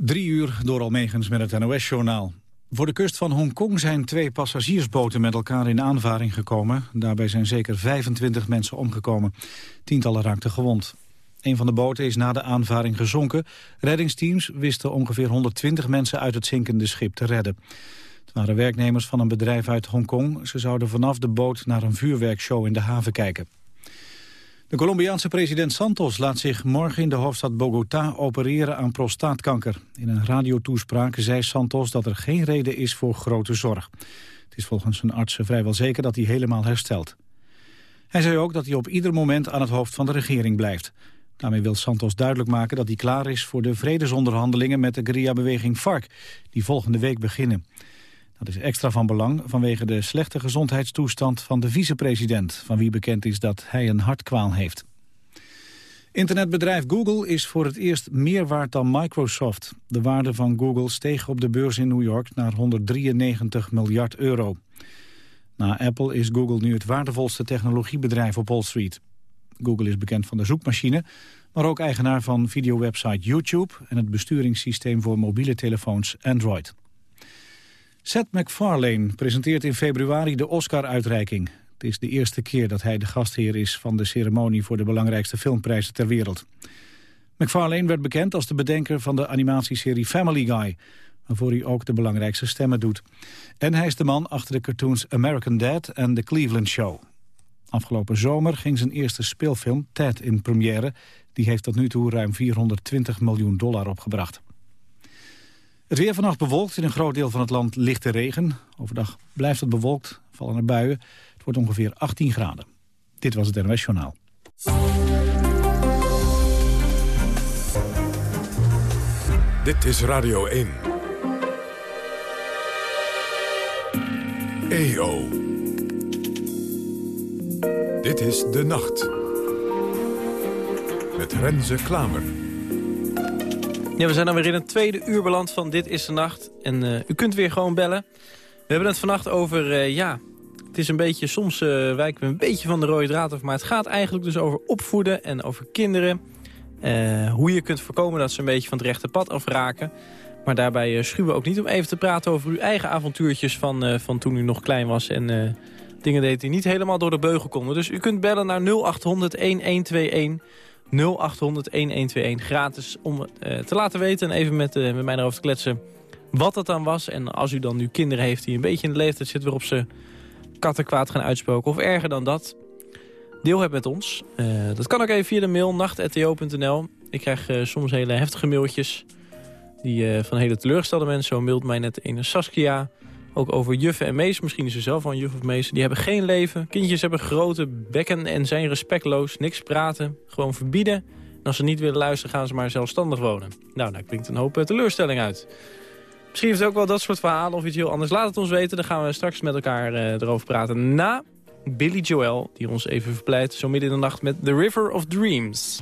Drie uur door Almegens met het NOS-journaal. Voor de kust van Hongkong zijn twee passagiersboten met elkaar in aanvaring gekomen. Daarbij zijn zeker 25 mensen omgekomen. Tientallen raakten gewond. Een van de boten is na de aanvaring gezonken. Reddingsteams wisten ongeveer 120 mensen uit het zinkende schip te redden. Het waren werknemers van een bedrijf uit Hongkong. Ze zouden vanaf de boot naar een vuurwerkshow in de haven kijken. De Colombiaanse president Santos laat zich morgen in de hoofdstad Bogota opereren aan prostaatkanker. In een radiotoespraak zei Santos dat er geen reden is voor grote zorg. Het is volgens zijn artsen vrijwel zeker dat hij helemaal herstelt. Hij zei ook dat hij op ieder moment aan het hoofd van de regering blijft. Daarmee wil Santos duidelijk maken dat hij klaar is voor de vredesonderhandelingen met de guerrilla-beweging FARC, die volgende week beginnen. Dat is extra van belang vanwege de slechte gezondheidstoestand van de vicepresident... van wie bekend is dat hij een hartkwaal heeft. Internetbedrijf Google is voor het eerst meer waard dan Microsoft. De waarde van Google steeg op de beurs in New York naar 193 miljard euro. Na Apple is Google nu het waardevolste technologiebedrijf op Wall Street. Google is bekend van de zoekmachine, maar ook eigenaar van videowebsite YouTube... en het besturingssysteem voor mobiele telefoons Android. Seth MacFarlane presenteert in februari de Oscar-uitreiking. Het is de eerste keer dat hij de gastheer is van de ceremonie voor de belangrijkste filmprijzen ter wereld. MacFarlane werd bekend als de bedenker van de animatieserie Family Guy, waarvoor hij ook de belangrijkste stemmen doet. En hij is de man achter de cartoons American Dad en The Cleveland Show. Afgelopen zomer ging zijn eerste speelfilm, Ted, in première. Die heeft tot nu toe ruim 420 miljoen dollar opgebracht. Het weer vannacht bewolkt. In een groot deel van het land lichte regen. Overdag blijft het bewolkt, vallen er buien. Het wordt ongeveer 18 graden. Dit was het NOS Journaal. Dit is Radio 1. EO. Dit is De Nacht. Met Renze Klamer. Ja, we zijn dan weer in het tweede uur beland van Dit is de Nacht. En uh, u kunt weer gewoon bellen. We hebben het vannacht over, uh, ja, het is een beetje, soms uh, wijken we een beetje van de rode draad af. Maar het gaat eigenlijk dus over opvoeden en over kinderen. hoe je kunt voorkomen dat ze een beetje van het rechte pad afraken. Maar daarbij schuwen we ook niet om even te praten over uw eigen avontuurtjes van, van toen u nog klein was. En dingen deed die niet helemaal door de beugel konden. Dus u kunt bellen naar 0800 1121. 0800 1121 gratis om uh, te laten weten en even met, uh, met mij erover te kletsen wat dat dan was. En als u dan nu kinderen heeft die een beetje in de leeftijd zitten waarop ze kattenkwaad gaan uitspoken of erger dan dat, deel het met ons. Uh, dat kan ook even via de mail nacht.to.nl. Ik krijg soms hele heftige mailtjes die, van hele teleurgestelde mensen. Zo mailt mij net een Saskia ook over juffen en mees. Misschien is ze zelf wel een juf of mees. Die hebben geen leven. Kindjes hebben grote bekken en zijn respectloos. Niks praten. Gewoon verbieden. En als ze niet willen luisteren, gaan ze maar zelfstandig wonen. Nou, daar klinkt een hoop eh, teleurstelling uit. Misschien heeft het ook wel dat soort verhalen of iets heel anders. Laat het ons weten. Dan gaan we straks met elkaar uh, erover praten. Na Billy Joel, die ons even verpleit. Zo midden in de nacht met The River of Dreams.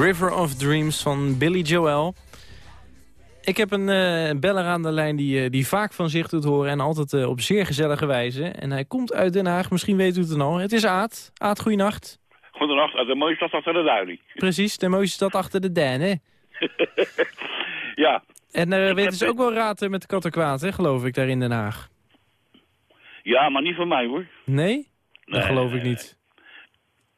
River of Dreams van Billy Joel. Ik heb een eh, beller aan de lijn die, eh, die vaak van zich doet horen... en altijd eh, op zeer gezellige wijze. En hij komt uit Den Haag, misschien weet u het al. Het is Aad. Aad, goeienacht. Goedenacht, uit de mooie stad achter de duilie. Precies, de mooiste stad achter de Den, hè? ja, En daar weten ze de- ook wel raad met de kattenkwaad, hè, geloof ik, daar in Den Haag. ja, maar niet van mij hoor. Nee? Dat geloof ik niet.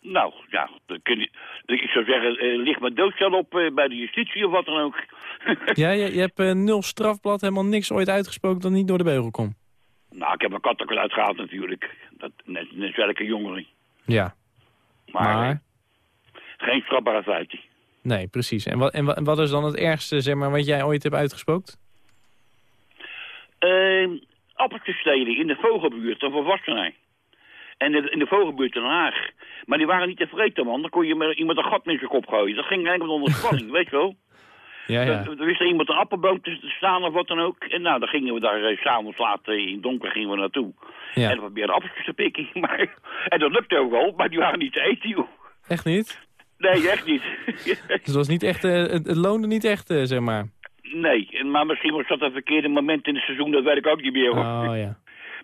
Nou, ja, dan kun je, ik zou zeggen, eh, ligt mijn doodstel op eh, bij de justitie of wat dan ook. Ja, je, je hebt eh, nul strafblad, helemaal niks ooit uitgesproken dat niet door de beugel komt. nou, ik heb mijn kat ook uitgehaald natuurlijk. Dat, net, net welke jongeren. Ja, Maar, maar... geen strafbare feitje. Nee, precies. En wat, en, wat, en wat is dan het ergste, zeg maar, wat jij ooit hebt uitgespookt? Eh, appeltjes stelen in de vogelbuurt, een volwassenij. En in de, vogelbuurt in Den Haag. Maar die waren niet tevreden, man. Dan kon je met iemand een gat in zijn kop gooien. Dat ging eigenlijk onder spanning, weet je wel. Ja, ja. Er, er wist er iemand een appelboom te staan of wat dan ook. En nou, dan gingen we daar eh, s'avonds laat eh, in het donker gingen we naartoe. ja. En dan probeerden appeltjes te pikken. Maar, en dat lukte ook wel, maar die waren niet te eten, joh. Echt niet? Nee, echt niet. Dus het, was niet echt, eh, het, het loonde niet echt, eh, zeg maar. nee, maar misschien was dat een verkeerde moment in het seizoen, dat weet ik ook niet meer. hoor. Oh, ja.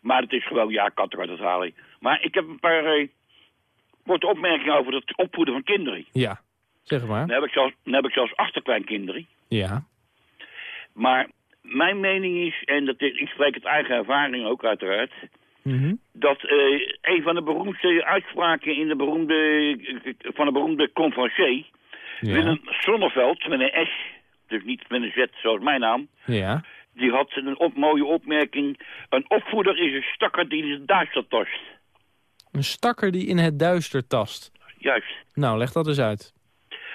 Maar het is gewoon, ja, dat ik. Maar ik heb een paar eh, korte opmerkingen over het opvoeden van kinderen. Ja, zeg maar. Dan heb ik zelfs, dan heb ik zelfs achterkleinkinderen. Ja. Maar mijn mening is, en dat is, ik spreek het eigen ervaring ook uiteraard... Mhm. dat eh, een van de beroemdste uitspraken in de beroemde, eh, van de beroemde conferencier... Ja. Willem Sonneveld, met een S, dus niet met een Z zoals mijn naam... Ja. die had een op, mooie opmerking... een opvoeder is een stakker die de duister tast. Een stakker die in het duister tast. Juist. Nou, leg dat eens uit.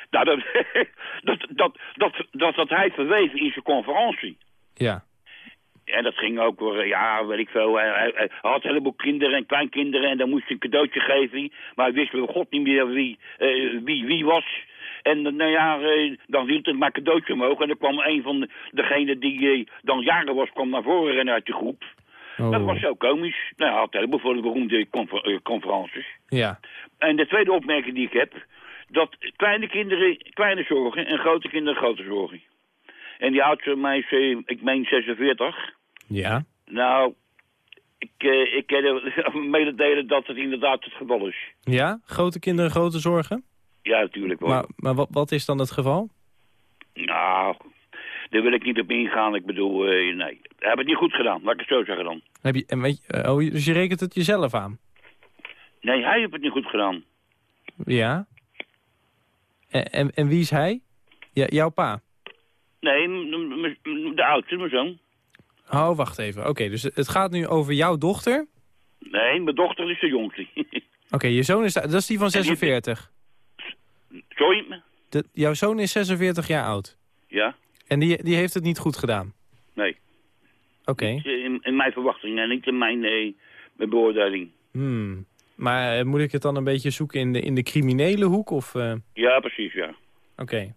Nou, dat, dat, dat, dat, dat had hij verweven in zijn conferentie. Ja. En dat ging ook voor, eh, ja, weet ik veel. Hij, had een heleboel kinderen en kleinkinderen en dan moest hij een cadeautje geven. Maar hij wist bij god niet meer wie, eh, wie, wie was. En eh, nou ja, eh, dan hield het maar cadeautje omhoog. En dan kwam een van de, degene die dan jaren was, kwam naar voren rennen uit de groep. Dat Oh. was zo komisch. Nou, hij had voor de beroemde confer- eh, conferences. Ja. En de tweede opmerking die ik heb, dat kleine kinderen kleine zorgen en grote kinderen grote zorgen. En die oudste meisje, eh, ik meen 46. Ja. Nou, ik, eh, ik kan mededelen dat het inderdaad het geval is. Ja? Grote kinderen, grote zorgen? Ja, natuurlijk wel. Maar, maar wat, wat is dan het geval? Nou, daar wil ik niet op ingaan. Ik bedoel, eh, nee. Hij heeft het niet goed gedaan, laat ik het zo zeggen dan. Heb je, en weet je, eh, oh, dus je rekent het jezelf aan? Nee, hij heeft het niet goed gedaan. Ja. En, en, en wie is hij? Ja, jouw pa? Nee, de oudste, mijn zoon. Oh, wacht even. Oké, dus het gaat nu over jouw dochter. Nee, mijn dochter is de jongste. Oké, je zoon is, dat is die van En die- 46. Sorry? De, jouw zoon is 46 jaar oud. Ja? En die, die heeft het niet goed gedaan. Nee. Oké. In, in mijn verwachting en niet in mijn, eh, mijn beoordeling. Hmm. Maar eh, moet ik het dan een beetje zoeken in de, in de criminele hoek? Of, eh, Ja, precies, ja. Oké.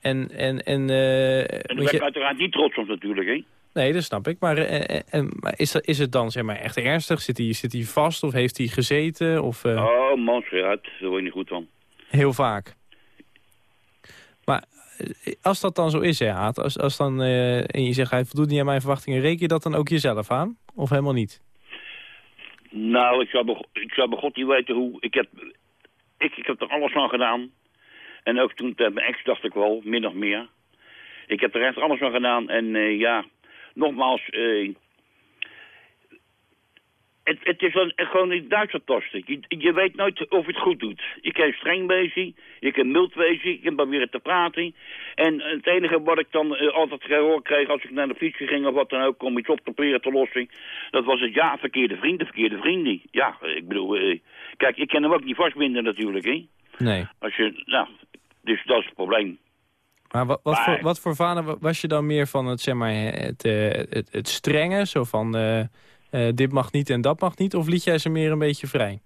En, en, en, eh, En daar ben ik je- uiteraard niet trots op natuurlijk, hè. nee, dat snap ik. Maar, eh, eh, en, maar is, dat, is het dan zeg maar, echt ernstig? Zit hij, zit hij vast of heeft hij gezeten? Of, eh, Oh, man, ja, daar word je niet goed van. Heel vaak. Als dat dan zo is, hè, Haat, als, als dan, eh, en je zegt hij voldoet niet aan mijn verwachtingen, reken je dat dan ook jezelf aan? Of helemaal niet? Nou, ik zou, ik bij God niet weten hoe. Ik heb, ik, ik heb er alles aan gedaan. En ook toen met mijn ex dacht ik wel, min of meer. Ik heb er echt alles aan gedaan. En eh, ja, nogmaals, eh, het, het is een, gewoon een Duitse. Je, je weet nooit of je het goed doet. Je kan streng wezen, je kan mild wezen, je kan proberen te praten. En het enige wat ik dan eh, altijd gehoord kreeg als ik naar de fietsje ging of wat dan ook, om iets op te proberen te lossen, dat was het ja, verkeerde vrienden, verkeerde vrienden. Ja, ik bedoel, eh, kijk, ik kan hem ook niet vastbinden natuurlijk, hè. Nee. Als je, nou, dus dat is het probleem. Maar wat, wat, Maar- voor, wat voor vader wa- was je dan meer van het, zeg maar, het, eh, het, het strenge? Zo van, eh, dit mag niet en dat mag niet? Of liet jij ze meer een beetje vrij?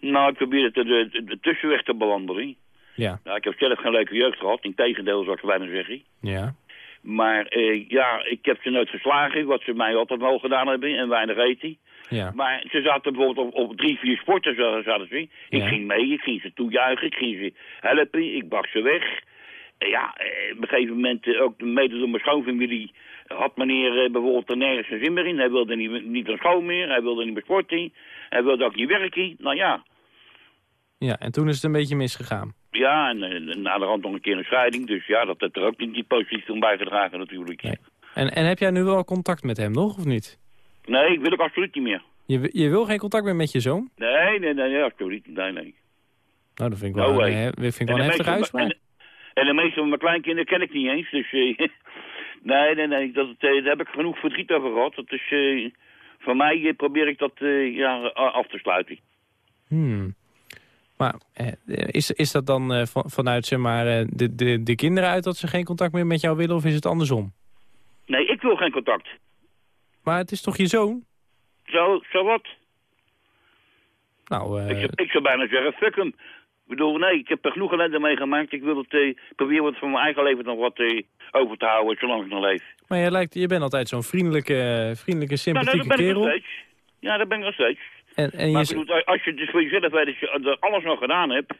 Nou, ik probeer de, de, de, tussenweg te bewandelen. Ja. Nou, ik heb zelf geen leuke jeugd gehad, in tegendeel zou ik bijna zeggen. Ja. Maar eh, ja, ik heb ze nooit geslagen, wat ze mij altijd wel gedaan hebben, en weinig eten. Ja. Maar ze zaten bijvoorbeeld op, op drie, vier sporten, zaten ze. Ik Ja. ging mee, ik ging ze toejuichen, ik ging ze helpen, ik bracht ze weg. Ja, eh, op een gegeven moment, eh, ook mede door mijn schoonfamilie, had meneer eh, bijvoorbeeld er nergens zijn zin meer in. Hij wilde niet, niet naar school meer, hij wilde niet meer sporten, hij wilde ook niet werken. Nou ja, Ja, en toen is het een beetje misgegaan. ja, en, eh, na de hand nog een keer een scheiding. Dus ja, dat heeft er ook niet die positief om bijgedragen natuurlijk. Nee. En, en heb jij nu wel contact met hem nog, of niet? Nee, ik wil ook absoluut niet meer. Je, je wil geen contact meer met je zoon? Nee, nee, nee, nee absoluut niet. Nee, nee. Nou, dat vind ik wel, No een, eh, vind ik wel En een heftige meeste-. En, en de meeste van mijn kleinkinderen ken ik niet eens. Dus nee, nee, nee. Dat, eh, daar heb ik genoeg verdriet over gehad. Dat is, eh, voor mij eh, probeer ik dat eh, ja, af te sluiten. Hmm. Maar is, is dat dan van, vanuit zeg maar, de, de, de kinderen uit dat ze geen contact meer met jou willen of is het andersom? Nee, ik wil geen contact. Maar het is toch je zoon? Zo, zo wat? Nou, Ik, zou- ik zou bijna zeggen, fuck hem. Ik bedoel, nee, ik heb er genoeg ellende meegemaakt. Ik wil het, eh, probeer het voor mijn eigen leven nog wat eh, over te houden, zolang ik nog leef. maar je, lijkt, je bent altijd zo'n vriendelijke, vriendelijke Nou, nee, sympathieke dat ben ik nog kerel. steeds. Ja, dat ben ik nog steeds. En, en Maar je, bedoel, als je dus voor jezelf weet dat je alles nog gedaan hebt,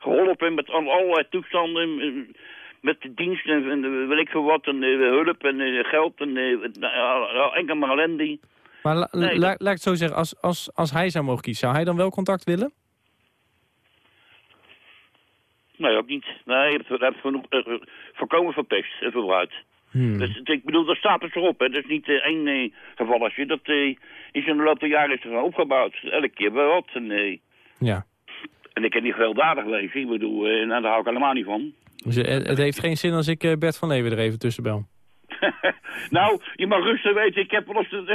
geholpen met al- allerlei toestanden, eh, met de dienst en, eh, weet ik veel wat, en eh, hulp en eh, geld en eh, nou, enkel maar ellende. maar la- nee, la- dat- laat ik het zo zeggen, als, als, als hij zou mogen kiezen, zou hij dan wel contact willen? Nee, ook niet. Nee, je je genoeg, eh, voorkomen verpest en verbruikt. Hmm. Dus, ik bedoel, dat staat er erop. Hè. Dat is niet eh, één eh, gevalletje. Dat eh, is in de loop der jaren is er opgebouwd. Elke keer wel wat. En, Ja. en ik kan niet gewelddadig wezen. Ik bedoel, eh, nou, daar hou ik helemaal niet van. Dus het, heeft geen zin als ik Bert van Leeuwen er even tussen bel. nou, je mag rustig weten, ik heb wel eens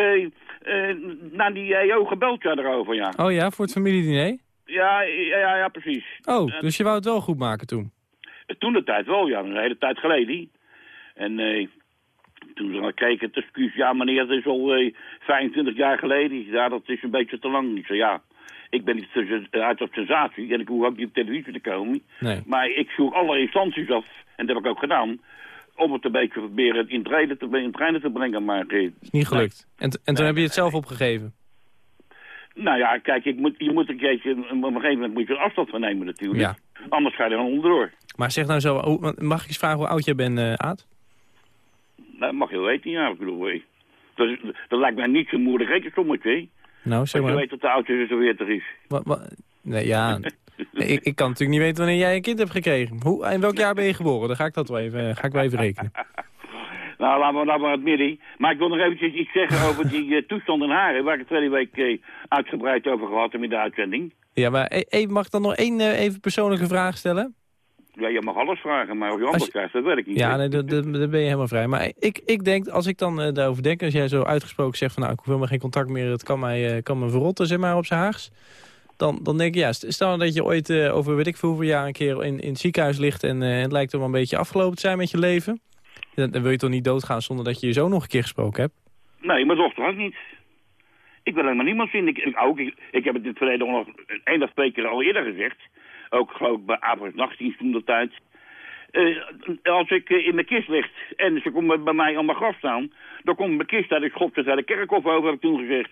naar die EO gebeld ja, erover, ja. Oh ja, voor het familiediner? Ja, ja, ja, ja, precies. Oh, dus je wou het wel goed maken toen? Toen de tijd wel, ja, een hele tijd geleden. En eh, toen ze keken, het excuus, ja meneer, dat is al eh, 25 jaar geleden. Ja, dat is een beetje te lang. Ik zei, ja, ik ben niet tussen- uit op sensatie en ik hoef ook niet op televisie te komen. Nee. Maar ik zoek alle instanties af, en dat heb ik ook gedaan, om het een beetje proberen in treinen te, in te brengen. Maar eh, Is niet gelukt. En, en toen heb je het zelf opgegeven? Nou ja, kijk, ik moet, je moet een keertje, op een gegeven moment moet je er afstand van nemen natuurlijk. Ja. Anders ga je er dan onderdoor. Maar zeg nou zo, mag ik eens vragen hoe oud jij bent, eh Aad? Dat mag je wel weten, ja. Ik bedoel, eh, dat, is- dat lijkt mij niet zo'n moeilijk rekensommetje. hè. Nou, zeg Als je maar. weet dat de oudste 46 is. Wa- wa- nee, ja, Ik, ik kan natuurlijk niet weten wanneer jij een kind hebt gekregen. Hoe, in welk jaar ben je geboren? Dan ga ik dat wel even, ga ik wel even rekenen. Nou, laten we, laten we het midden. Maar ik wil nog eventjes iets zeggen over die eh, toestand in Haren... waar ik het tweede week eh, uitgebreid over gehad heb in de uitzending. Ja, maar e- e- mag ik dan nog één eh, even persoonlijke vraag stellen? Ja, je mag alles vragen, maar of je anders je- krijgt, dat weet ik niet. Ja, nee, dat- dat- daar ben je helemaal vrij. Maar ik, ik denk, als ik dan eh, daarover denk... als jij zo uitgesproken zegt van... nou, ik wil maar geen contact meer... het kan mij, eh, kan me verrotten, zeg maar, op zijn haags... Dan, dan denk ik, ja, st- stel nou dat je ooit eh, over weet ik veel hoeveel jaar... een keer in, in het ziekenhuis ligt... en eh, het lijkt er wel een beetje afgelopen te zijn met je leven... Dan, dan wil je toch niet doodgaan zonder dat je je zo nog een keer gesproken hebt? Nee, mijn dochter ook niet. Ik wil helemaal niemand zien. Ik, ik, ook, ik, ik heb het in het verleden nog één of twee keer al eerder gezegd. Ook geloof ik bij Avonds Nachtdienst toen de tijd. Eh, als ik eh, in mijn kist ligt en ze komen bij mij aan mijn graf staan... dan komt mijn kist uit de schop ze de kerkhof over, heb ik toen gezegd.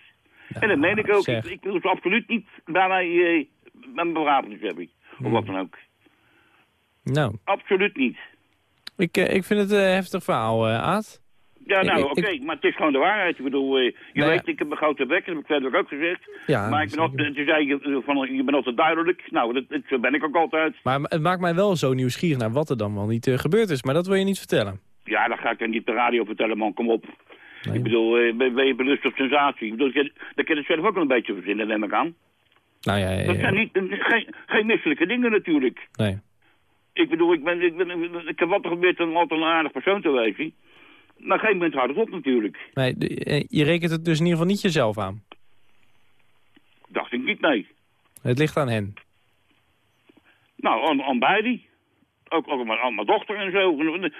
en dat meen ik ook. zeg. Ik, ik wil ze absoluut niet bij mij bij mijn begrafenis hebben. Of wat dan ook. Nou, Absoluut niet. Ik, eh, ik vind het een heftig verhaal, eh Aad. Ja, nou, oké, maar het is gewoon de waarheid. Ik bedoel, eh, je Nou ja. weet, ik heb een grote bek, dat heb ik verder ook gezegd. Ja, maar ik ben altijd, zei je eh, van, je bent altijd duidelijk. Nou, dat, dat, ben ik ook altijd. Maar het maakt mij wel zo nieuwsgierig naar wat er dan wel niet gebeurd is. Maar dat wil je niet vertellen. Ja, dat ga ik dan niet de radio vertellen, man, kom op. Nee. Ik bedoel, ben, ben je belust op sensatie? Ik bedoel, dat kan je zelf ook wel een beetje verzinnen, neem ik aan. Nou ja, ja, Dat ja. zijn niet, geen, geen misselijke dingen natuurlijk. nee. Ik bedoel, ik, ben, ik, ben, ik heb wat er gebeurd om altijd een aardig persoon te wezen. Maar geen moment houdt het op natuurlijk. nee eh, je rekent het dus in ieder geval niet jezelf aan. Dacht ik niet, nee. Het ligt aan hen. Nou, aan, aan beide. Ook, ook aan, mijn, aan mijn dochter en zo.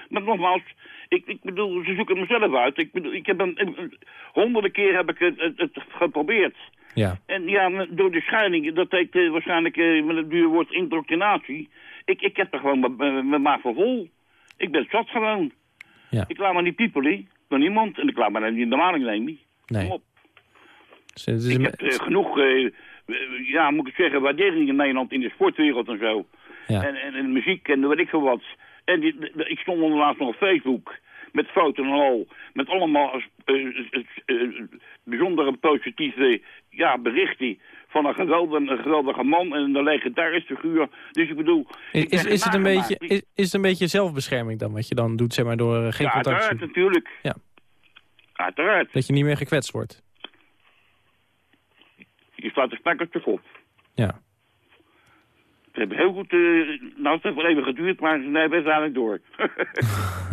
Maar nogmaals, ik, ik bedoel, ze zoeken mezelf uit. Ik bedoel, ik heb een, een- een- honderden keer heb ik het, het, het geprobeerd. Ja. En ja, door de scheiding, dat heet eh, waarschijnlijk eh, met het duur woord indoctrinatie. Ik, ik heb er gewoon mijn- maag voor vol. Ik ben zat gewoon. Ja. Ik laat me niet piepelen door niemand. En ik laat me niet in de maling nemen. Nee. Kom op. Dus is Ik heb eh, genoeg, eh, eh, ja, moet ik zeggen, waardering in Nederland in de sportwereld en zo. Ja. En, en, en muziek en weet ik veel wat. En die, ik stond onderlaatst nog op Facebook met foto's en al. Met allemaal eh, eh, eh, bijzondere positieve ja, berichten van een geweldige, een geweldige man en een legendarische figuur. Dus ik bedoel... is, is, is, het een beetje, is, is het een beetje zelfbescherming dan wat je dan doet, zeg maar, door geen ja, contact te uiteraard natuurlijk. Ja. Uiteraard. Dat je niet meer gekwetst wordt. Je slaat de spek op je kop. Ja. Het heeft heel goed... nou, het heeft wel even geduurd, maar nee, best eigenlijk door.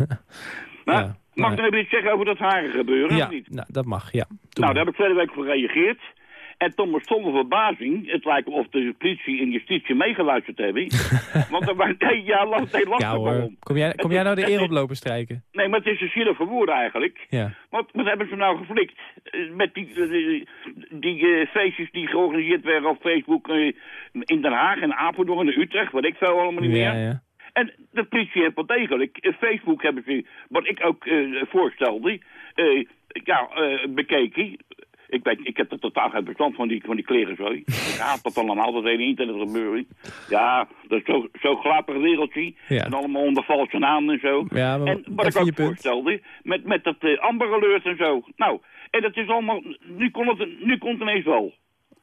maar, Ja, mag ik nog even iets zeggen over dat haren gebeuren, Ja, of niet? nou, dat mag, ja. Doe Nou, maar. daar heb ik verleden week voor gereageerd. En tot mijn stomme verbazing, het lijkt of de politie en justitie meegeluisterd hebben. Want er waren, nee, ja, last, nee, last ja hoor. om. Kom jij, kom jij nou de eer oplopen strijken? Nee, maar het is een zielig verwoord eigenlijk. Ja. Wat, wat hebben ze nou geflikt? Eh, Met die, eh, die eh, feestjes die georganiseerd werden op Facebook in Den Haag en Apeldoorn en Utrecht, wat ik veel allemaal niet meer. Ja, ja. En de politie heeft wel degelijk. eh, Facebook hebben ze, wat ik ook eh, voorstelde, eh, ja, eh, bekeken. Ik, weet, ik heb er totaal geen bestand van die, van die klerenzooi. ik haat dat allemaal, dat hele internet gebeuren. Ja, dat is zo'n zo glapig wereldje. Ja. En allemaal onder valse namen en zo. Ja, maar en wat ik ook voorstelde, met, met dat Amber Alert en zo. Nou, en dat is allemaal, nu kon het, nu kon het ineens wel.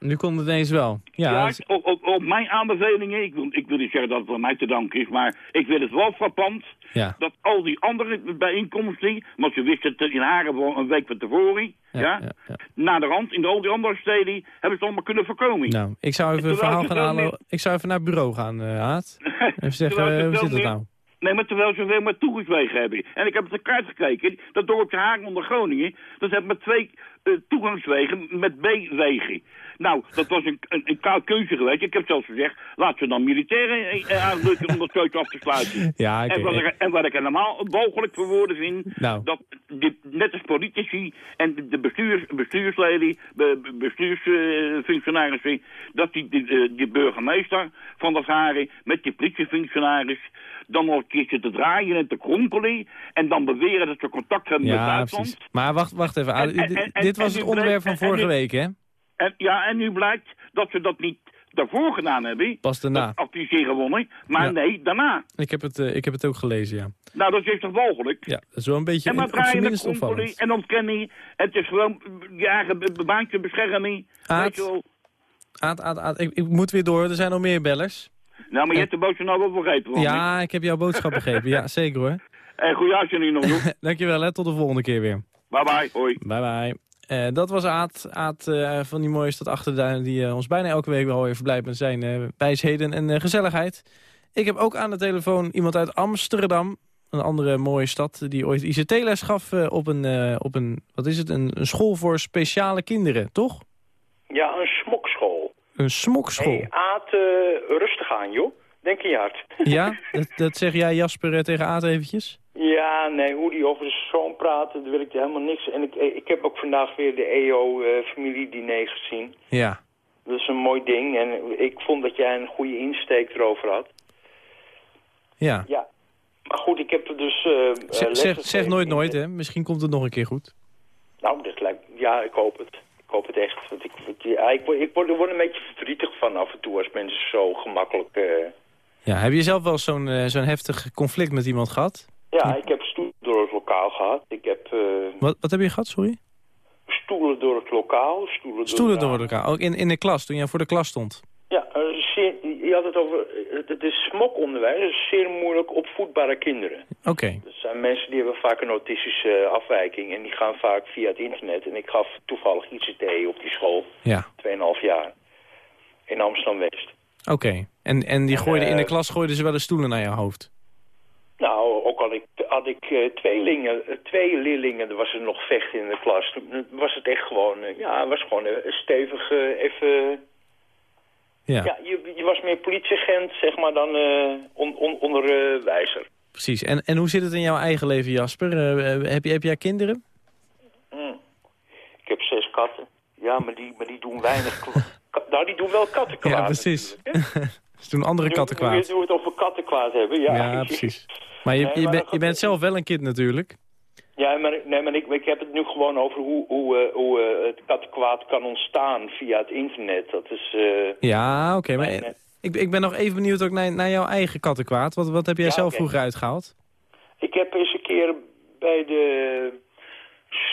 Nu komt het ineens wel. Ja, Ja, is- op, op, op mijn aanbevelingen, ik wil, ik wil niet zeggen dat het aan mij te danken is, maar ik vind het wel frappant ja. dat al die andere bijeenkomsten, want ze wisten het in Haren een week van tevoren, ja, Ja, ja, ja. na de rand, in al die andere steden, hebben ze het allemaal kunnen voorkomen. Nou, ik zou even een verhaal gaan halen. Ik zou even naar het bureau gaan, eh Haat. Even zeggen, eh, hoe zit het nou? Nee, maar terwijl ze veel meer toegangswegen hebben. En ik heb op de kaart gekeken, dat dorpje Hagen onder Groningen, dat heeft maar twee eh, toegangswegen met B-wegen. Nou, dat was een, een, keuze geweest. Ik heb zelfs gezegd, laten we dan militairen eh, eh, aandrukken om dat keuze af te sluiten. Ja. En wat, ik, en wat ik helemaal mogelijk voor woorden vind, Nou. dat net als politici en de- de bestuurs, bestuursleden, be- be- bestuursfunctionarissen, dat die, die, eh, die burgemeester van dat Haren met die politiefunctionaris dan nog een keertje te draaien en te kronkelen en dan beweren dat ze contact hebben met Ja, Duitsland. precies. Maar wacht, wacht even. En- en- Dit- en- Dit en was het onderwerp van vorige week, hè? En, ja, en nu blijkt dat ze dat niet daarvoor gedaan hebben. Pas daarna. Adviseer gewonnen. Maar Ja. nee, daarna. Ik heb, het, eh, ik heb het ook gelezen, ja. Nou, dat is toch mogelijk? Ja, dat is wel een beetje En in- maar op zijn draaien en ontkenning. Het is gewoon je eigen baantje bescherming. Aad? Aad, Aad, Aad, ik, ik moet weer door. Er zijn nog meer bellers. Nou, maar je hebt de boodschap nou wel begrepen. Ja, ik heb jouw boodschap begrepen. Ja, zeker hoor. En goeie uitzending nog, joh. Dankjewel, hè. Tot de volgende keer weer. Bye bye, hoi. Bye bye. Eh, dat was Aad, Aad eh, van die mooie stad Achterduin... die eh, ons bijna elke week wel weer verblijft met zijn wijsheden en gezelligheid. Ik heb ook aan de telefoon iemand uit Amsterdam. Een andere mooie stad die ooit ICT-les gaf op, een, op een... Wat is het? Een, een school voor speciale kinderen, toch? Ja, een smokschool. Een smokschool. Hey, Aad, rustig aan, joh. Denk in je hart. Ja, dat, dat zeg jij Jasper tegen Aad eventjes? Ja, nee, hoe die over zijn zoon praat, daar wil ik helemaal niks. En ik, ik heb ook vandaag weer de EO-familiediner gezien. Ja. Dat is een mooi ding. En ik vond dat jij een goede insteek erover had. Ja. Ja. Maar goed, ik heb er dus... eh, eh, Zeg, zeg, nooit nooit, hè? Misschien komt het nog een keer goed. Nou, dat lijkt... Ja, ik hoop het. Ik hoop het echt. Want ik, ja, ik, word, ik word er een beetje verdrietig van af en toe als mensen zo gemakkelijk... eh, Ja, heb je zelf wel zo'n eh, zo'n heftig conflict met iemand gehad? Ja, ik heb stoelen door het lokaal gehad. Ik heb eh, Wat, wat heb je gehad, sorry? stoelen door het lokaal, stoelen door Stoelen door elkaar. Ook in, in de klas, toen jij voor de klas stond. Ja, eh, je had het over... Het is smokonderwijs, het is zeer moeilijk opvoedbare kinderen. Oké. Dat zijn mensen die hebben vaak een autistische afwijking... en die gaan vaak via het internet. En ik gaf toevallig ICT op die school, Ja, 2,5 jaar, in Amsterdam-West. oké. En, en die gooiden in de eh, klas gooiden ze wel eens stoelen naar je hoofd. Nou, had ik, eh, tweelingen, eh, twee leerlingen, er was er nog vechten in de klas. Toen was het echt gewoon, eh, ja, was gewoon eh, stevig even... Ja, Ja, je, je was meer politieagent, zeg maar, dan on, on, onderwijzer. precies. En, en hoe zit het in jouw eigen leven, Jasper? Heb, je, heb jij kinderen? Mm. Ik heb zes katten. Ja, maar die, maar die doen weinig... nou, die doen wel katten kwaad. Ja, precies. doen andere katten nu, kwaad. nu we het over katten kwaad hebben, ja. Ja, precies. Maar je, Nee, je, je bent zelf wel een kind natuurlijk. Ja, maar, nee, maar ik, ik heb het nu gewoon over hoe, hoe, eh, hoe eh, het kattenkwaad kan ontstaan via het internet. Dat is... eh, Ja, oké. maar ik, ik ben nog even benieuwd ook naar, naar jouw eigen kattenkwaad. Wat, wat heb jij Ja, zelf vroeger uitgehaald? Ik heb eens een keer bij de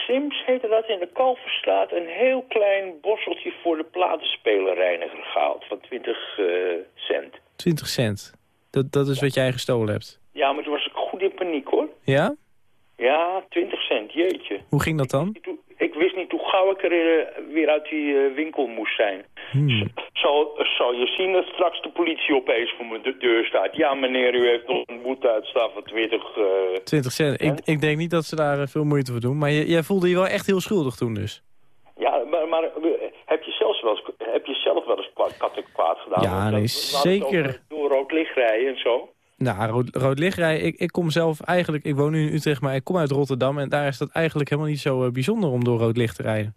Sims, heette dat, in de Kalverstraat... een heel klein borseltje voor de platenspelerreiniger gehaald van 20 eh, cent. 20 cent. Dat, dat is wat jij gestolen hebt. Ja, maar toen was ik goed in paniek, hoor. Ja? Ja, 20 cent, jeetje. Hoe ging dat dan? Toen- Ik wist niet hoe gauw ik er eh, weer uit die eh, winkel moest zijn. Hmm. Zal, zal je zien dat straks de politie opeens voor mijn de- deur staat. Ja, meneer, u heeft nog een boete uitstaan van 20... eh 20 cent. Ik, ik denk niet dat ze daar eh, veel moeite voor doen. Maar je, jij voelde je wel echt heel schuldig toen dus. Ja, maar, maar eh, heb, je zelfs wel eens, heb je zelf wel eens kwa- katten kwaad gedaan? Ja, nee, zeker. Door rood licht rijden en zo. Nou, rood, rood lichtrij, ik, ik kom zelf eigenlijk... Ik woon nu in Utrecht, maar ik kom uit Rotterdam... en daar is dat eigenlijk helemaal niet zo eh, bijzonder om door rood licht te rijden.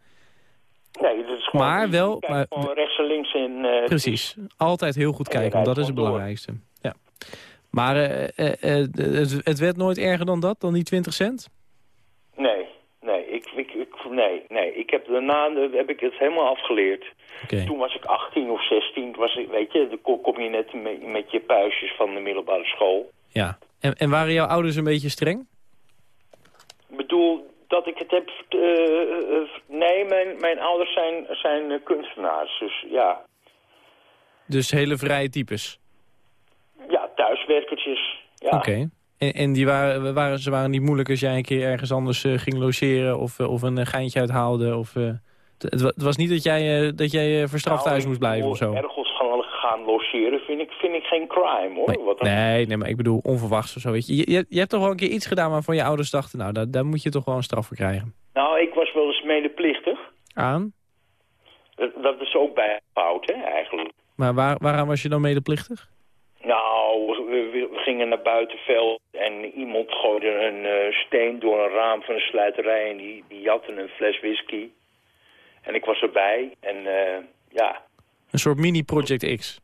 Nee, gewoon... Maar wel- maar- gewoon rechts en links in... eh, Precies. Altijd heel goed En kijken, want dat is het belangrijkste. Ja. Maar eh, eh, het, het werd nooit erger dan dat, dan die 20 cent? Nee, nee, ik, ik, ik, nee, nee. Ik heb daarna heb ik het helemaal afgeleerd. Toen was ik 18 of 16. Toen Was ik, weet je, dan kom- kom je net met, met je puistjes van de middelbare school. Ja. En, en waren jouw ouders een beetje streng? Ik bedoel, dat ik het heb... eh, eh, nee, mijn, mijn ouders zijn, zijn eh, kunstenaars. Dus ja, Dus hele vrije types? ja thuiswerkertjes. Ja. Oké. En, en die waren, waren, ze waren niet moeilijk als jij een keer ergens anders ging logeren... of, of een geintje uithaalde? Of, het, het wa- het was niet dat jij, dat jij verstraft Nou, thuis moest blijven of zo? Gaan, gaan logeren vind ik, vind ik geen crime, hoor. Nee, Wat dan- nee, nee, maar ik bedoel onverwachts of zo. Weet je. Je, je, je hebt toch wel een keer iets gedaan waarvan je ouders dachten... nou, daar, daar moet je toch wel een straf voor krijgen. Nou, ik was wel eens medeplichtig. Aan? Dat, dat is ook bij fout, hè, eigenlijk. Maar waar, waaraan was je dan medeplichtig? Nou, we, gingen naar buitenveld en iemand gooide een eh, steen door een raam van een sluiterij en die, die jatte een fles whisky. En ik was erbij en eh, ja, Een soort mini-Project X.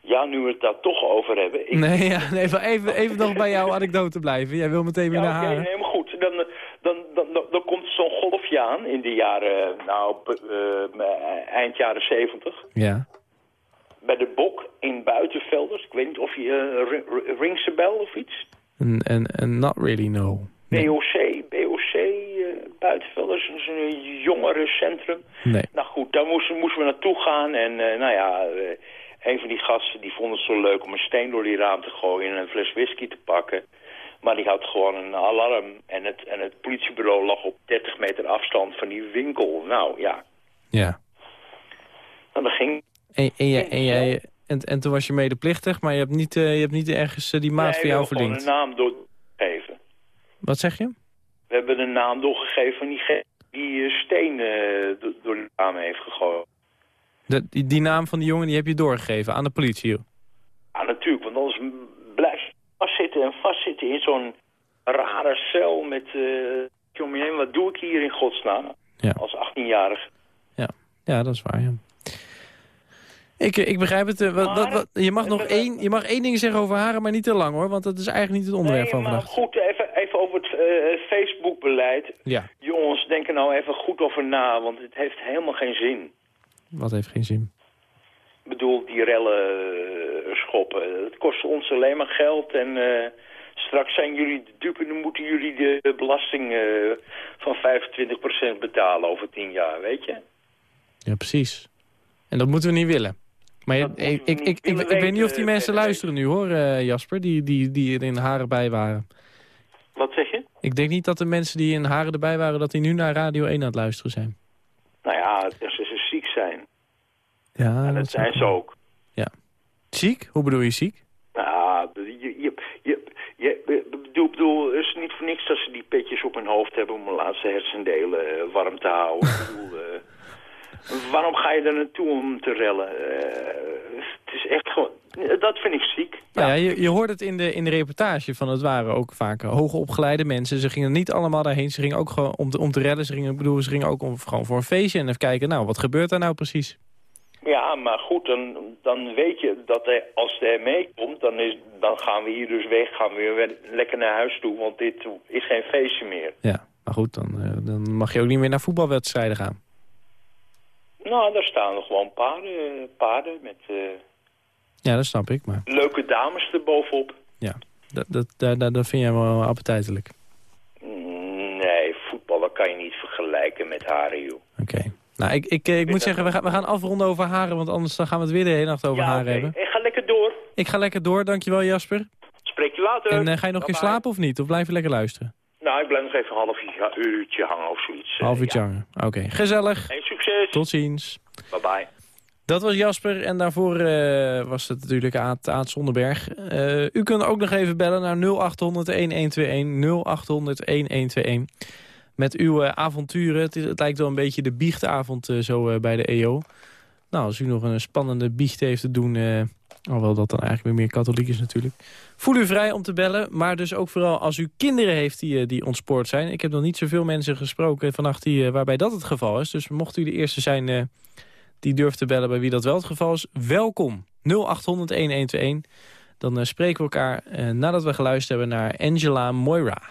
ja, nu we het daar toch over hebben. Ik, Nee, ja, nee even, even, even nog bij jouw anekdote blijven. Jij wil meteen weer ja, naar haar. nee, maar goed. Dan, eh, dan, dan, dan, dan komt zo'n golfje aan in de jaren, nou, b- eh, eind jaren zeventig. Ja. Bij de Bok in Buitenvelders. Ik weet niet of je uh, rings a bell of iets. Een not really no. Nee. BOC, BOC, eh Buitenvelders is een jongerencentrum. nee. Nou goed, daar moesten, moesten we naartoe gaan. En eh, nou ja, eh, een van die gasten die vond het zo leuk om een steen door die raam te gooien en een fles whisky te pakken. Maar die had gewoon een alarm en het, en het politiebureau lag op 30 meter afstand van die winkel. Nou ja, Ja. nou, dat ging. En, en, jij- en, jij, en, en toen was je medeplichtig, maar je hebt niet, eh, je hebt niet ergens die maat Nee, voor jou hebben gewoon verdiend. een naam doorgegeven. Wat zeg je? We hebben een naam doorgegeven van die ge- die eh, steen eh, do- door de raam heeft gegooid. De, die, die naam van die jongen die heb je doorgegeven aan de politie. joh. Ja, natuurlijk, want anders blijf je vastzitten en vastzitten in zo'n rare cel met... eh om je heen, wat doe ik hier in godsnaam? Ja. Als 18-jarige. Ja. ja, dat is waar. Ja. Ik, ik begrijp het. wat, wat, wat- je, mag nog één, je mag één ding zeggen over haren, maar niet te lang hoor. Want dat is eigenlijk niet het onderwerp Nee, van maar vannacht. goed, eh, Facebook-beleid. Ja, Jongens, denk er nou even goed over na, want het heeft helemaal geen zin. wat heeft geen zin. Ik bedoel, die rellen eh, schoppen. Het kost ons alleen maar geld en eh, straks zijn jullie de dupe... dan moeten jullie de belasting eh, van 25% betalen over 10 jaar, weet je? Ja, precies. En dat moeten we niet willen. Maar je- ik, ik, niet ik, ik, weet niet of die mensen luisteren nu hoor, eh, Jasper, die, die, die er in haren bij waren. Wat zeg je? Ik denk niet dat de mensen die in haren erbij waren, dat die nu naar Radio 1 aan het luisteren zijn. Nou ja, als ze ziek zijn. Ja, En dat zijn ze ook. Ziek? Hoe bedoel je ziek? Nou, je, je, je, je, ik bedoel, bedoel, het is niet voor niks dat ze die petjes op hun hoofd hebben om hun laatste hersendelen eh, warm te houden. Ik bedoel, waarom ga je er naartoe om te rellen? Eh, het is echt gewoon, dat vind ik ziek. Nou ja, je, je hoort het in de, in de reportage van het waren ook vaak hoogopgeleide mensen. Ze gingen niet allemaal daarheen. Ze gingen ook gewoon om te, om te redden. Ze gingen, bedoel, ze gingen ook om, gewoon voor een feestje en even kijken, nou, wat gebeurt daar nou precies? Ja, maar goed, dan, dan weet je dat er, als hij meekomt, dan, is, dan gaan we hier dus weg, gaan we weer lekker naar huis toe, want dit is geen feestje meer. Ja, maar goed, dan, eh, dan mag je ook niet meer naar voetbalwedstrijden gaan. Nou, daar staan nog gewoon paarden, paarden met eh, Ja, dat snap ik, maar leuke dames erbovenop. ja, dat, dat, dat, dat, vind jij wel appetijtelijk. Nee, voetbal dat kan je niet vergelijken met haren, joh. Oké. Nou, ik, ik, eh, ik moet zeggen, we gaan, we gaan afronden over haren, want anders dan gaan we het weer de hele nacht over ja, haren hebben. Hey, ga lekker door. Ik ga lekker door, dankjewel Jasper. Spreek je later. En eh, ga je nog een keer slapen of niet? Of blijf je lekker luisteren? Nou, ik blijf nog even een half uurtje, hangen of zoiets. eh, Half uurtje ja. hangen. Oké, gezellig. Hey, succes. Tot ziens. Bye-bye. Dat was Jasper en daarvoor eh, was het natuurlijk Aad, Aad Zonderberg. Eh, u kunt ook nog even bellen naar 0800-1121, 0800-1121. Met uw avonturen. Het, is- het lijkt wel een beetje de biechtavond zo bij de EO. Nou, als u nog een spannende biecht heeft te doen... alhoewel dat dan eigenlijk weer meer katholiek is natuurlijk. Voel u vrij om te bellen, maar dus ook vooral als u kinderen heeft die, eh, die ontspoord zijn. Ik heb nog niet zoveel mensen gesproken vannacht die, eh, waarbij dat het geval is. Dus mocht u de eerste zijn... eh, die durft te bellen bij wie dat wel het geval is. Welkom. 0800-1121. Dan spreken we elkaar nadat we geluisterd hebben naar Angela Moira.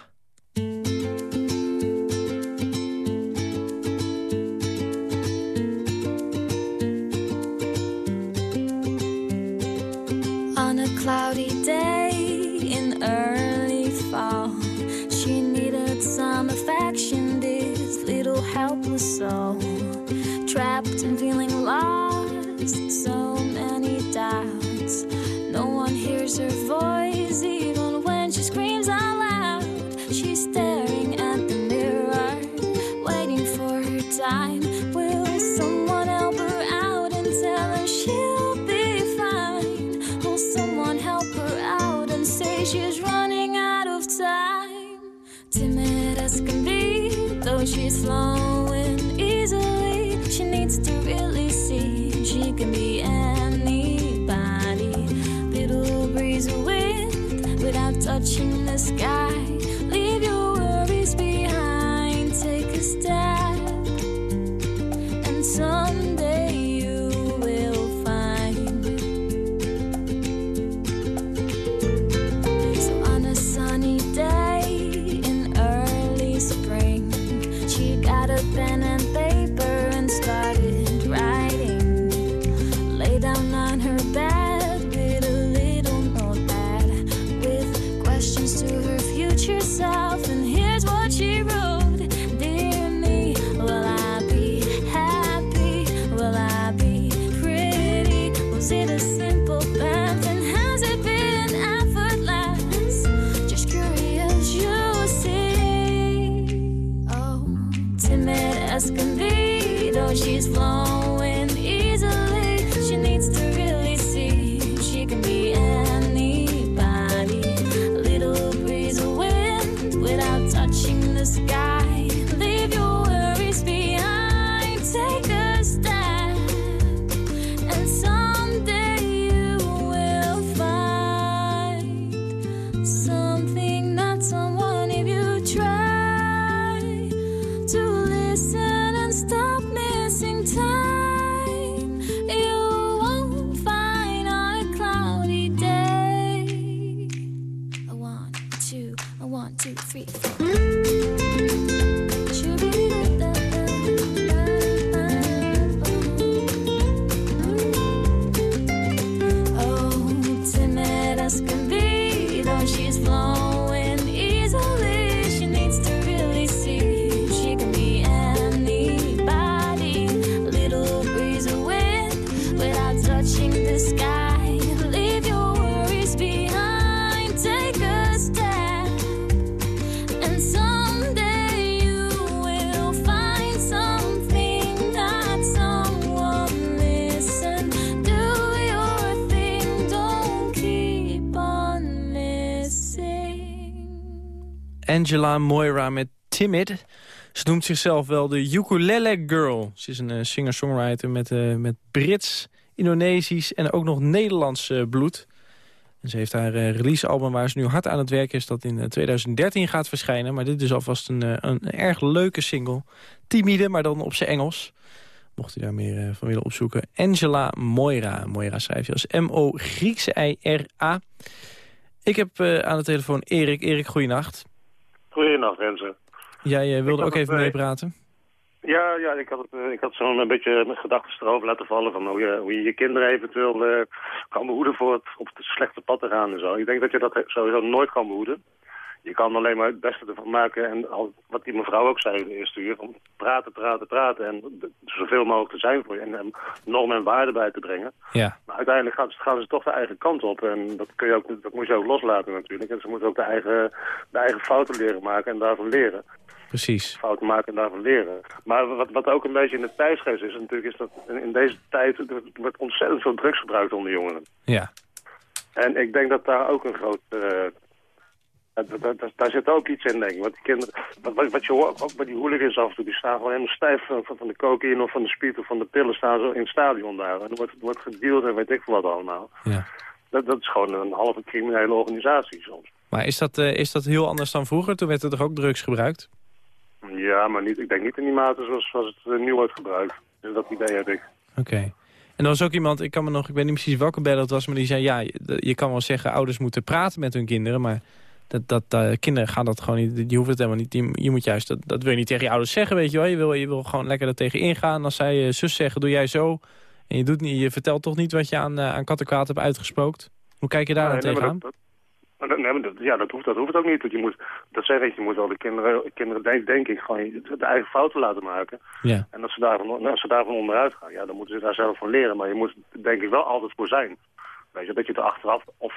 Escondido, she's flown. Angela Moira met Timid. Ze noemt zichzelf wel de Ukulele Girl. Ze is een eh, singer-songwriter met, eh, met Brits, Indonesisch en ook nog Nederlands eh, bloed. En ze heeft haar releasealbum waar ze nu hard aan het werken is... dat in eh, 2013 gaat verschijnen. Maar dit is alvast een, erg leuke single. Timide, maar dan op zijn Engels. Mocht u daar meer van willen opzoeken. Angela Moira. Moira schrijf je als M-O Griekse I-R-A. Ik heb aan de telefoon Erik. Erik, goeienacht. Goedenacht, Renze. Jij eh, wilde ook even eh, meepraten? Ja, ja ik had, het, eh, ik had zo'n beetje mijn gedachten erover laten vallen... van hoe je, hoe je je kinderen eventueel eh, kan behoeden voor het, op het slechte pad te gaan en zo. Ik denk dat je dat sowieso nooit kan behoeden. Je kan alleen maar het beste ervan maken. En al, wat die mevrouw ook zei in de eerste uur... Van praten, praten, praten en zoveel mogelijk te zijn voor je... en, en normen en waarden bij te brengen. Ja, Maar uiteindelijk gaan ze, gaan ze toch de eigen kant op. En dat, kun je ook, dat moet je ook loslaten natuurlijk. En ze moeten ook de eigen, de eigen fouten leren maken en daarvan leren precies. fouten maken en daarvan leren. Maar wat, wat ook een beetje in de tijdsgeest is natuurlijk... is dat in, in deze tijd er wordt ontzettend veel drugs gebruikt onder jongeren. Ja, En ik denk dat daar ook een groot... eh, daar zit ook iets in, denk ik. Want die kinderen, wat, wat, je hoort, ook bij die hooligans af en toe, die staan gewoon helemaal stijf van, van, van de cocaïne of van de speed of van de pillen, staan zo in het stadion daar. En er wordt, wordt gedeeld en weet ik wat allemaal. ja. Dat, dat is gewoon een halve criminele organisatie soms. Maar is dat, eh, is dat heel anders dan vroeger? Toen werd er toch ook drugs gebruikt? Ja, maar niet, ik denk niet in die mate zoals, zoals het eh, nu wordt gebruikt. Dus dat idee heb ik. Oké. En er was ook iemand, ik kan me nog, ik weet niet precies welke bel het was, maar die zei, ja, je, je kan wel zeggen, ouders moeten praten met hun kinderen, maar dat, dat, eh, kinderen gaan dat gewoon niet, die hoeven het helemaal niet. Die, je moet juist, dat, dat wil je niet tegen je ouders zeggen, weet je wel. Je wil, je wil gewoon lekker er tegen ingaan. Als zij uh, zus zeggen, doe jij zo. En je, doet niet, je vertelt toch niet wat je aan, uh, aan kattenkwaad hebt uitgesproken. Hoe kijk je daar nee, dan nee, tegenaan? dat- dat- Nee, maar dat, ja, dat hoeft, dat hoeft ook niet. Want je moet, dat zeg ik, je moet wel de kinderen, kinderen denk, denk ik, gewoon de eigen fouten laten maken. Ja, En als ze, daarvan, als ze daarvan onderuit gaan, ja, dan moeten ze daar zelf van leren. Maar je moet denk ik wel altijd voor zijn. Weet je, dat je er achteraf of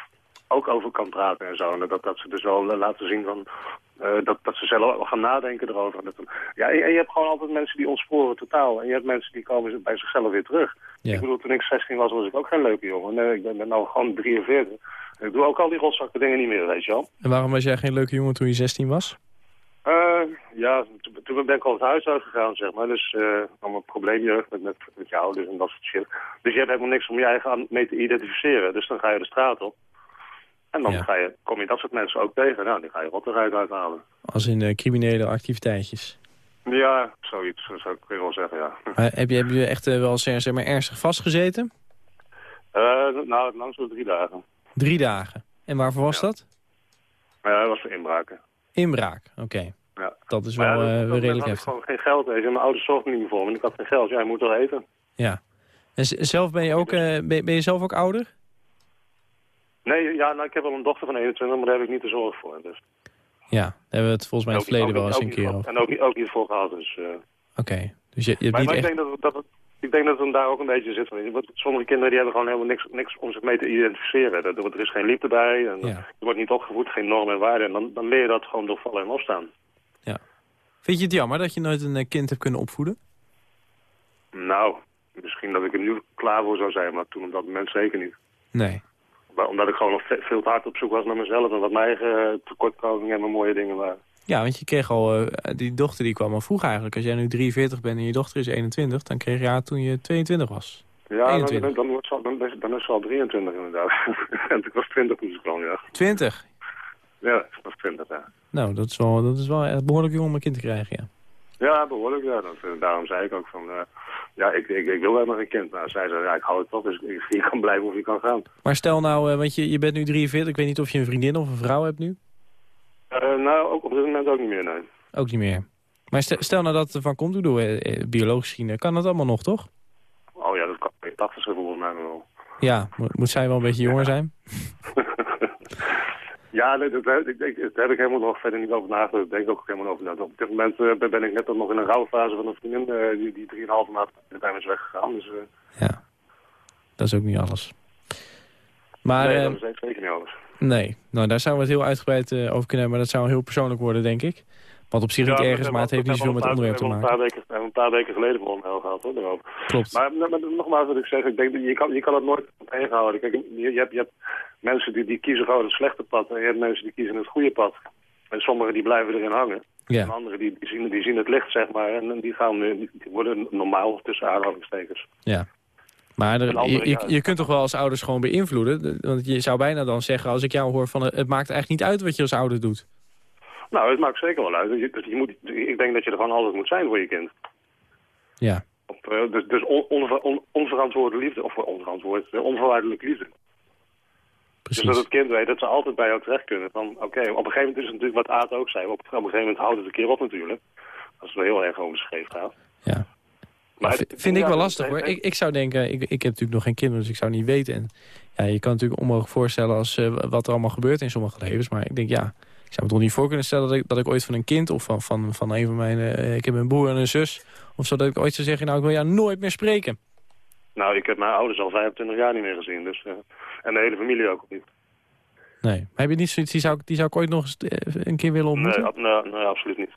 ook over kan praten en zo. En dat, dat ze dus wel eh, laten zien van, eh, dat, dat ze zelf gaan nadenken erover. Ja, en, je hebt gewoon altijd mensen die ontsporen totaal. En je hebt mensen die komen bij zichzelf weer terug. Ja. Ik bedoel, toen ik 16 was, was ik ook geen leuke jongen. Nee, ik ben, ben nou gewoon 43. En ik doe ook al die rotzakken dingen niet meer, weet je wel. en waarom was jij geen leuke jongen toen je 16 was? Eh, ja, toen, ben ik al het huis uitgegaan, zeg maar. Dus allemaal probleemjeugd met, met, met je ouders en dat soort shit. Dus je hebt helemaal niks om je eigen mee te identificeren. Dus dan ga je de straat op. En dan Ja. ga je, kom je dat soort mensen ook tegen. Nou, die ga je rottigheid uithalen. Als in eh, criminele activiteitjes. Ja, zoiets zo zou ik weer wel zeggen, ja. Maar heb, je, heb je echt eh, wel zeg zeg maar, ernstig vastgezeten? Eh, nou, wel drie dagen. Drie dagen. En waarvoor was Ja. dat? Ja, dat was voor inbraken. Inbraak, oké. Ja. Dat is wel ja, eh, dat- redelijk had ik heftig. gewoon geen geld, je. Mijn ouders zorgden niet meer voor me. Ik had geen geld. Ja, je moet wel eten. Ja. En zelf ben je ook, eh, ben je zelf ook ouder? Nee, ja, nou, ik heb wel een dochter van 21, maar daar heb ik niet de zorg voor. Dus. Ja, daar hebben we het volgens mij in het verleden wel eens een keer over. En ook, niet- ook niet voor gehad, dus... eh. Oké, dus je, je hebt Maar, niet maar ik denk dat, dat het, ik denk dat het hem daar ook een beetje zit. Want Sommige kinderen die hebben gewoon helemaal niks, niks om zich mee te identificeren. Er, er is geen liefde bij, en Ja. je wordt niet opgevoed, geen normen en waarden. En dan, dan leer je dat gewoon door vallen en opstaan. Vind je het jammer dat je nooit een eh, kind hebt kunnen opvoeden? Nou, misschien dat ik er nu klaar voor zou zijn, maar toen op dat moment zeker niet. Nee. Omdat ik gewoon nog ve- veel te hard op zoek was naar mezelf en wat mijn eigen eh, tekortkomingen en mijn mooie dingen waren. Ja, want je kreeg al... eh, die dochter die kwam al vroeg eigenlijk. Als jij nu 43 bent en je dochter is 21... dan kreeg je haar toen je 22 was. Ja, dan, 21. dan, dan, dan, dan is ze al 23 inderdaad. en ik was 20 toen ze kwam, ja. 20? Ja, ik was 20, ja. Nou, dat is wel, dat is wel echt behoorlijk jong om een kind te krijgen, ja. Ja, behoorlijk, ja. Dat, daarom zei ik ook van, eh, ja, ik, ik, ik wil helemaal geen kind. Nou, zij zei, ja, ik hou het toch, dus ik- je kan blijven of je kan gaan. Maar stel nou, eh, want je, je bent nu 43... ik weet niet of je een vriendin of een vrouw hebt nu. Eh, nou, ook op dit moment ook niet meer, nee. Ook niet meer. Maar stel, stel nou dat het ervan komt, eh, eh, biologisch gezien... eh, kan dat allemaal nog, toch? Oh ja, dat kan ik 80 zijn volgens mij wel. Ja, mo- moet zij wel een beetje jonger zijn? Ja, dat, ik, ik, daar heb ik helemaal nog verder niet over nagedacht. Daar denk ik ook helemaal over na. Op dit moment eh, ben ik net nog in een rouwfase van een vriendin eh, die, die 3,5 maand bij me is weggegaan. Dus eh, Ja. Dat is ook niet alles. Maar nee, dat is zeker niet alles. nee, nou, daar zouden we het heel uitgebreid over kunnen hebben. Maar dat zou heel persoonlijk worden, denk ik. Wat op zich niet Ja, erg dat is, maar het heeft niet zoveel met het onderwerp te maken. we Een paar weken, hebben een paar weken geleden voor een gehad hoor, daarover. Klopt. Maar, nogmaals wat ik zeg, ik denk, dat je, kan, je kan het nooit tegenhouden. Kijk, je, je, hebt, je hebt mensen die, die kiezen gewoon het slechte pad en je hebt mensen die kiezen het goede pad. En sommigen die blijven erin hangen. En anderen die, die, zien, die zien het licht, zeg maar, en die, gaan, eh, die, worden normaal tussen aanhalingstekens. ja. Maar er- andere je, je, je kunt toch wel als ouders gewoon beïnvloeden? De- Want je zou bijna dan zeggen, als ik jou hoor van... eh, het maakt eigenlijk niet uit wat je als ouder doet. Nou, het maakt zeker wel uit. Je, je moet, ik denk dat je er gewoon altijd moet zijn voor je kind. Ja, Op, eh, dus dus on, onver- on- onverantwoorde liefde, of onverantwoord, onvoorwaardelijke liefde. Dus dat het kind weet dat ze altijd bij jou terecht kunnen. Van, oké, op een gegeven moment is het natuurlijk wat Aad ook zei. Op, op een gegeven moment houdt het een keer op natuurlijk. Als het wel heel erg over de scheef gaat. Ja. Maar het- vind ik wel lastig hoor. Ik, ik zou denken, ik, ik heb natuurlijk nog geen kinderen, dus ik zou niet weten. En ja, je kan natuurlijk onmogelijk voorstellen als, eh, wat er allemaal gebeurt in sommige levens. Maar ik denk, ja, ik zou me toch niet voor kunnen stellen dat ik, dat ik ooit van een kind of van, van, van een van mijn... eh, ik heb een broer en een zus. Of zo dat ik ooit zou zeggen, nou ik wil jou nooit meer spreken. Nou, ik heb mijn ouders al 25 jaar niet meer gezien. Dus, eh, en de hele familie ook niet. Nee. Maar heb je niet zoiets, die zou, ik- die zou ik ooit nog eens eh, een keer willen ontmoeten? nee, nee, absoluut niet.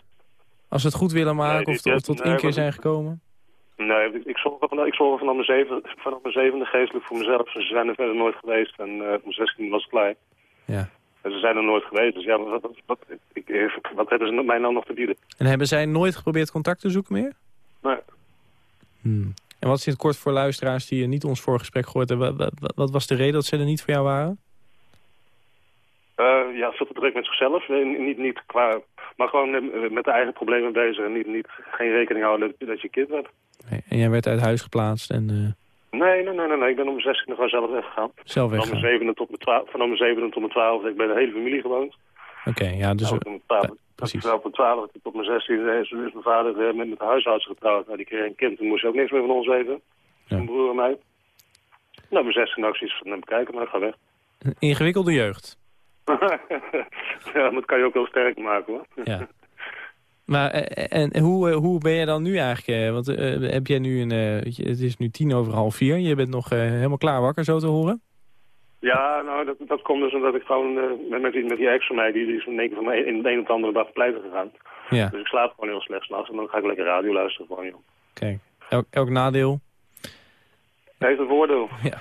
Als ze het goed willen maken Nee, of, of tot één keer zijn gekomen? Nee, ik, ik zorg, van, ik zorg vanaf, mijn zeven, vanaf mijn zevende geestelijk voor mezelf. Ze zijn er verder nooit geweest. En op mijn 16 was het klaar. Ja. En ze zijn er nooit geweest. Dus ja, wat, wat, wat, ik, eh, wat hebben ze mij nou nog te bieden? En hebben zij nooit geprobeerd contact te zoeken meer? Nee. Hmm. En wat is in het kort voor luisteraars die niet ons voorgesprek gehoord hebben? Wat, wat, wat was de reden dat ze er niet voor jou waren? Eh, ja, veel te druk met zichzelf. Niet, niet qua, maar gewoon met de eigen problemen bezig. En niet, niet, geen rekening houden dat, dat je kind hebt. Nee. En jij werd uit huis geplaatst en eh, Nee, nee, nee, nee, nee. Ik ben om mijn 16 gewoon zelf weggegaan. zelf weggaan. zevende tot mijn zevende tot mijn twaalfde. Ik ben de hele familie gewoond. Oké, ja, dus... nou, eh, precies. Terwijl op mijn twaalfde tot mijn 16 is is mijn vader eh, met, met de huisarts getrouwd. Nou, die kreeg een kind. Toen moest hij ook niks meer van ons weten. Ja. Mijn broer en mij. Nou, mijn 16 ook zoiets van, nou, bekijken, maar ik ga weg. een ingewikkelde jeugd. ja, dat kan je ook wel sterk maken, hoor. Ja. Maar eh, en, hoe, eh, hoe ben je dan nu eigenlijk? eh, Want eh, heb jij nu een... eh, het is nu tien over half vier. Je bent nog eh, helemaal klaar wakker, zo te horen? Ja, nou, dat, dat komt dus omdat ik gewoon eh, met, die, met die ex van mij, die, die is in één keer van mij in de een of de andere dag pleiten gegaan. Ja, Dus ik slaap gewoon heel slecht s'nachts en dan ga ik lekker radio luisteren gewoon, joh. kijk. Elk, elk nadeel. Het heeft een voordeel. Ja.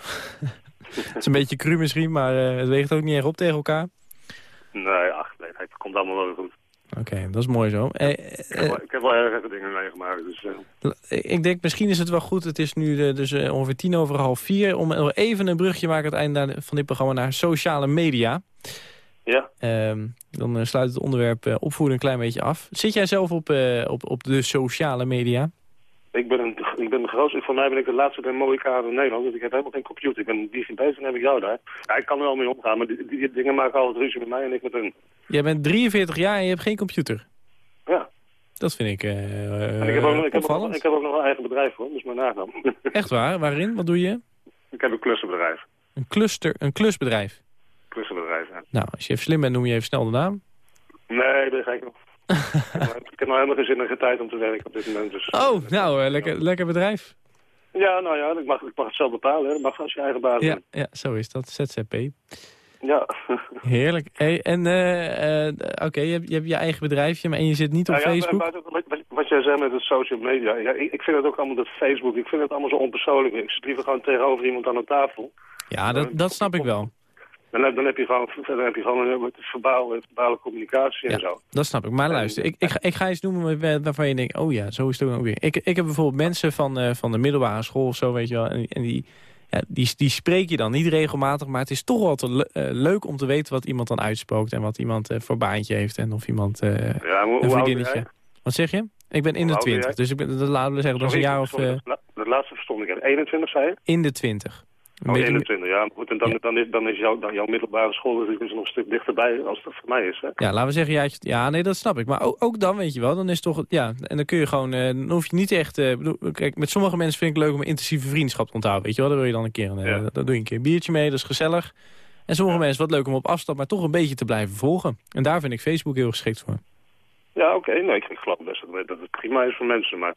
het is een beetje cru misschien, maar eh, het weegt ook niet erg op tegen elkaar. Nee, ach, nee, het komt allemaal wel goed. Oké, dat is mooi zo. Eh, Ik heb, wel, ik heb wel erg dingen meegemaakt, dus... eh, Ik denk, misschien is het wel goed. Het is nu eh, dus eh, ongeveer tien over half vier. Om even een brugje te maken aan het einde van dit programma naar sociale media. ja. Ehm, dan eh, sluit het onderwerp eh, opvoeden een klein beetje af. Zit jij zelf op, eh, op, op de sociale media? Ik ben, een, ik ben de grootste, voor mij ben ik de laatste bij Moïcane in Nederland, dus ik heb helemaal geen computer. Ik ben digibase en heb ik jou daar. Ja, ik kan er wel mee omgaan, maar die, die dingen maken altijd ruzie met mij en ik met hun. Jij bent 43 jaar en je hebt geen computer. Ja. Dat vind ik eh En ik heb, ook, nog- ik, heb ook, opvallend. ik heb ook nog een eigen bedrijf hoor, dus maar nagaan. Echt waar? Waarin? Wat doe je? ik heb een klussenbedrijf. Een, cluster, een klusbedrijf. Klussenbedrijf, ja. Nou, als je even slim bent, noem je even snel de naam. Nee, dat ga ik nog. Ik, heb, nou helemaal geen zin en geen tijd om te werken op dit moment. Dus, Oh, nou, eh, lekker, lekker bedrijf. Ja, nou ja, ik mag, ik mag het zelf bepalen. Hè. Dat mag als je eigen baas Ja, bent. ja, zo is dat. ZZP. Ja. Heerlijk. Hey, en eh, eh, oké, je, hebt- je hebt je eigen bedrijfje, maar en je zit niet op Nou ja, Facebook? buiten wat- jij zei met het social media, ja, ik, ik vind het ook allemaal dat Facebook, ik vind het allemaal zo onpersoonlijk. Ik zit liever gewoon tegenover iemand aan de tafel. Ja, dat, dat snap ik wel. Dan, heb- dan heb je gewoon, dan heb je gewoon een verbaal, verbale communicatie en Ja, zo. dat snap ik. Maar luister, ik, ik, ga, ik ga iets noemen waar- waarvan je denkt... oh ja, zo is het ook weer. Ik, ik heb bijvoorbeeld mensen van, eh, van de middelbare school of zo, weet je wel... en, en die, ja, die, die spreek je dan niet regelmatig... maar het is toch wel te le- eh, leuk om te weten wat iemand dan uitspookt... en wat iemand eh, voor baantje heeft en of iemand eh, Ja, hoe, een vriendinnetje... Wat zeg je? Ik ben in de oud ben 20, jij? dus ik ben, dat laten we zeggen, dat is een jaar of eh, dat, dat laatste verstond ik. even. 21 zei je? in de 20. Een Oh, beetje- 21, ja. Goed, en dan, Ja. dan is, dan is jouw, dan jouw middelbare school natuurlijk nog een stuk dichterbij als het voor mij is. Hè? Ja, laten we zeggen, ja, ja, nee, dat snap ik. Maar ook, ook dan, weet je wel, dan is toch, ja, en dan kun je gewoon, eh, dan hoef je niet echt, eh, bedoel, kijk, met sommige mensen vind ik het leuk om een intensieve vriendschap te onthouden, weet je wel. Dan wil je dan een keer, een, eh, Ja. dan doe je een keer een biertje mee, dat is gezellig. En sommige mensen wat leuk om op afstand, maar toch een beetje te blijven volgen. En daar vind ik Facebook heel geschikt voor. Ja, oké. Nee, ik, ik geloof best dat, dat het prima is voor mensen. Maar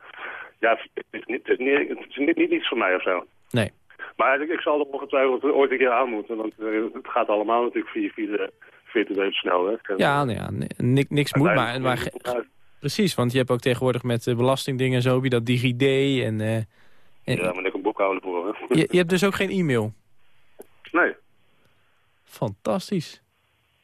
ja, het is niet, het is niet, het is niet, niet iets voor mij of zo. Nee. Maar ik, ik zal er ongetwijfeld ooit een keer aan moeten. Want eh, het gaat allemaal natuurlijk via, via de virtuele snelweg. En, Ja, nou ja, ni- ni- niks moet, maar, precies, want je hebt ook tegenwoordig met eh, belastingdingen en zo, heb je dat DigiD en, eh, en Ja, maar ik een boekhouder voor. Hè. je, je hebt dus ook geen e-mail. Nee. Fantastisch.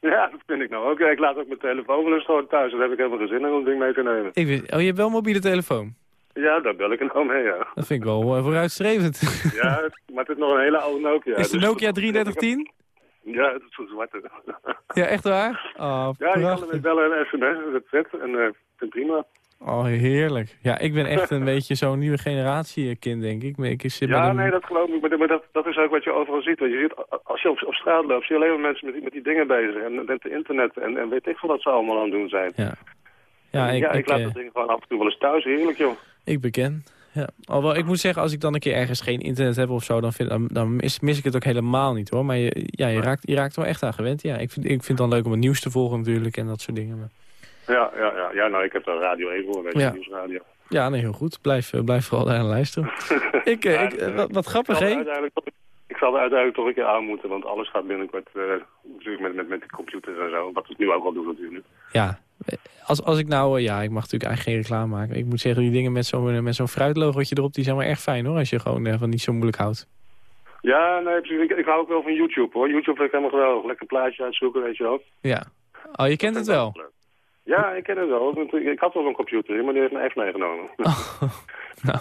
Ja, dat vind ik nou ook. Ik laat ook mijn telefoon wel eens gewoon thuis. Daar heb ik helemaal geen zin in om het ding mee te nemen. Ik weet, oh, je hebt wel een mobiele telefoon. Ja, daar bel ik er nou mee, ja. Dat vind ik wel eh, vooruitstrevend. Ja, maar het is nog een hele oude Nokia. Is de dus- Nokia 3310? Ja, het is zo'n zwarte. Ja, echt waar? Oh, Ja, je kan ermee bellen en sms, dat zet. En eh, ik vind het prima. Oh, heerlijk. Ja, ik ben echt een beetje zo'n nieuwe generatie kind, denk ik. Ik zit Ja, een- nee, dat geloof ik. Maar, maar dat, dat is ook wat je overal ziet. Want je ziet als je op, op straat loopt, zie je alleen maar mensen met, die- met die dingen bezig. En met het internet en, en weet ik veel wat ze allemaal aan het doen zijn. Ja, ja, ik, ja, ik, ik, laat eh, dat ding gewoon af en toe wel eens thuis. Heerlijk, joh. Ik beken. Ja. Alhoewel, ik moet zeggen, als ik dan een keer ergens geen internet heb of zo... dan, vind, dan, dan mis, mis ik het ook helemaal niet, hoor. Maar je, ja, je, raakt, je raakt er wel echt aan gewend. Ja, ik vind, ik vind het dan leuk om het nieuws te volgen natuurlijk en dat soort dingen. Maar... Ja, ja, ja, ja, nou, ik heb daar Radio 1 voor, weet je, Ja. nieuwsradio. Ja, nee, heel goed. Blijf, eh, blijf vooral daar aan luisteren. ik, eh, Ja, ik, eh, wat, wat grappig, hè? Ik zal er uiteindelijk toch een keer aan moeten, want alles gaat binnenkort natuurlijk met, met, met de computers en zo. Wat we nu ook al doen natuurlijk. Ja, als, als ik nou... eh, ja, ik mag natuurlijk eigenlijk geen reclame maken. Ik moet zeggen, die dingen met zo'n met zo'n fruitlogootje erop... die zijn wel erg fijn, hoor. Als je gewoon eh, van niet zo moeilijk houdt. Ja, nee, precies. Ik, ik hou ook wel van YouTube, hoor. YouTube vind ik helemaal geweldig. Lekker plaatje uitzoeken, weet je wel. Ja. Oh, je kent het wel? Ja, ik ken het wel. Ik had wel een computer, maar die heeft mijn ex meegenomen. nou,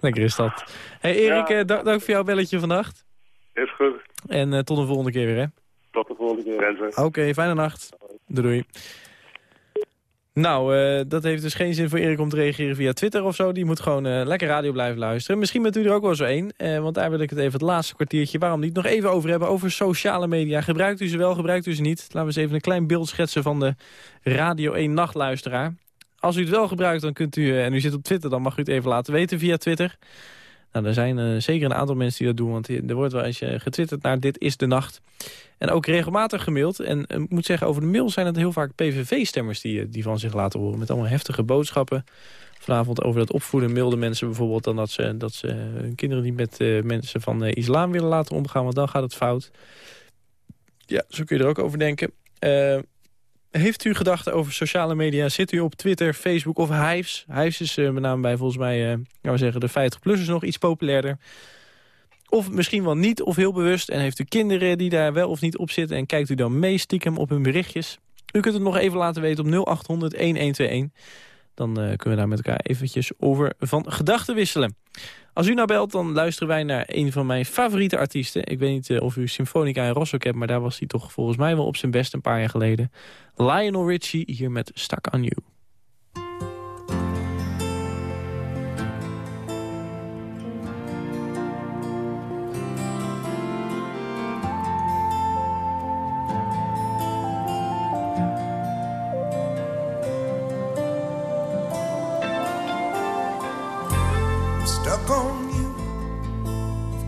lekker is dat. hey, Erik, Ja. eh, dank, dank voor jouw belletje vannacht. Is goed. En eh, tot de volgende keer weer, hè? Tot de volgende keer, Renze. Oké, fijne nacht. Doei, doei. Nou, eh, dat heeft dus geen zin voor Erik om te reageren via Twitter of zo. Die moet gewoon eh, lekker radio blijven luisteren. Misschien bent u er ook wel zo één. eh, want daar wil ik het even het laatste kwartiertje, waarom niet, nog even over hebben. Over sociale media. Gebruikt u ze wel, gebruikt u ze niet? Laten we eens even een klein beeld schetsen van de Radio 1 nachtluisteraar. Als u het wel gebruikt, dan kunt u, en u zit op Twitter, dan mag u het even laten weten via Twitter. Nou, er zijn eh, zeker een aantal mensen die dat doen, want er wordt wel eens eh, getwitterd naar Dit is de Nacht. En ook regelmatig gemaild. En eh, ik moet zeggen, over de mail zijn het heel vaak PVV-stemmers die, die van zich laten horen. Met allemaal heftige boodschappen. Vanavond over dat opvoeden milde mensen bijvoorbeeld... dan dat ze, dat ze hun kinderen niet met mensen van islam willen laten omgaan... want dan gaat het fout. Ja, zo kun je er ook over denken. Heeft u gedachten over sociale media? Zit u op Twitter, Facebook of Hives? Hives is eh, met name bij volgens mij, laten we zeggen, de 50-plussers nog iets populairder. Of misschien wel niet, of heel bewust. En heeft u kinderen die daar wel of niet op zitten... en kijkt u dan mee stiekem op hun berichtjes? U kunt het nog even laten weten op 0800-1121. Dan eh, kunnen we daar met elkaar eventjes over van gedachten wisselen. Als u nou belt, dan luisteren wij naar een van mijn favoriete artiesten. Ik weet niet eh, of u Symfonica en Rosso hebt... maar daar was hij toch volgens mij wel op zijn best een paar jaar geleden. Lionel Richie hier met Stuck on You.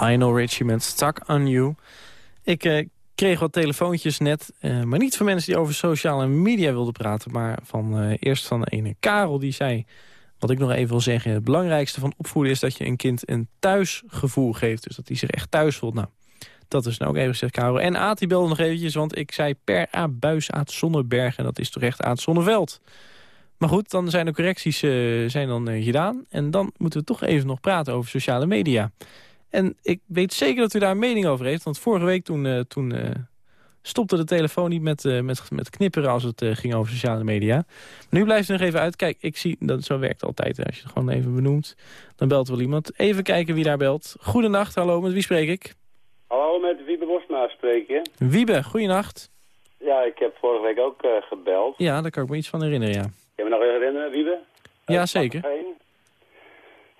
Lionel Richie met Stuck on You. Ik eh, kreeg wat telefoontjes net, eh, maar niet van mensen die over sociale media wilden praten... maar van, eh, eerst van ene Karel, die zei... wat ik nog even wil zeggen, het belangrijkste van opvoeden... is dat je een kind een thuisgevoel geeft, dus dat hij zich echt thuis voelt. Nou, dat is nou ook even gezegd, Karel. En Aad die belde nog eventjes, want ik zei per A buis Aad Zonneberg... en dat is toch echt Aad Zonneveld. Maar goed, dan zijn de correcties eh, zijn dan eh, gedaan. En dan moeten we toch even nog praten over sociale media. En ik weet zeker dat u daar een mening over heeft. Want vorige week toen, eh, toen eh, stopte de telefoon niet met, eh, met, met knipperen als het ging over sociale media. Maar nu blijft het nog even uit. Kijk, ik zie, dat zo werkt altijd. hè. Als je het gewoon even benoemt, dan belt wel iemand. Even kijken wie daar belt. Goedenacht, hallo, met wie spreek ik? Hallo, met Wiebe Bosma spreken. Wiebe, goedenacht. Ja, ik heb vorige week ook gebeld. Ja, daar kan ik me iets van herinneren, ja. Kun je me nog herinneren, Wiebe? Ja, zeker.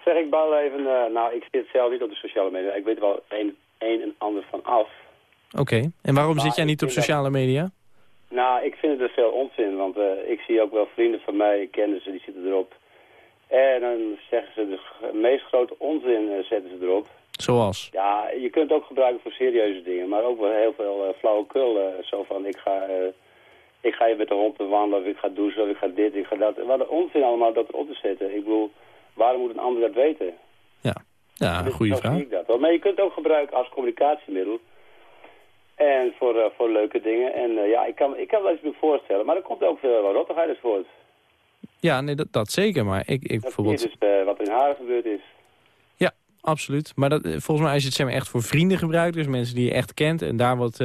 Zeg, ik even... eh, nou, ik zit zelf niet op de sociale media. Ik weet wel een, een en ander van af. Oké, en waarom Maar zit jij niet op sociale media? Nou, ik vind het er veel onzin, want eh, ik zie ook wel vrienden van mij, kennissen, die zitten erop. En dan zeggen ze de meest grote onzin eh, zetten ze erop. Zoals? Ja, je kunt het ook gebruiken voor serieuze dingen, maar ook wel heel veel eh, flauwekul. zo van, ik ga, ik ga even met de hond te wandelen, of ik ga douchen, of ik ga dit, ik ga dat. Wat een onzin allemaal dat erop te zetten. Ik bedoel, waarom moet een ander dat weten? Ja, ja Dus goede vraag. ik dat wel. Maar je kunt het ook gebruiken als communicatiemiddel. En voor, eh, voor leuke dingen. En eh, ja, ik kan, ik kan dat eens voorstellen. Maar er komt ook veel rottigheid uit voort. Ja, nee, dat, dat zeker. Maar ik, ik Dat bijvoorbeeld... is dus eh, wat in Haren gebeurd is. Ja, absoluut. Maar dat, volgens mij als je het zeg maar, echt voor vrienden gebruikt... dus mensen die je echt kent en daar wat,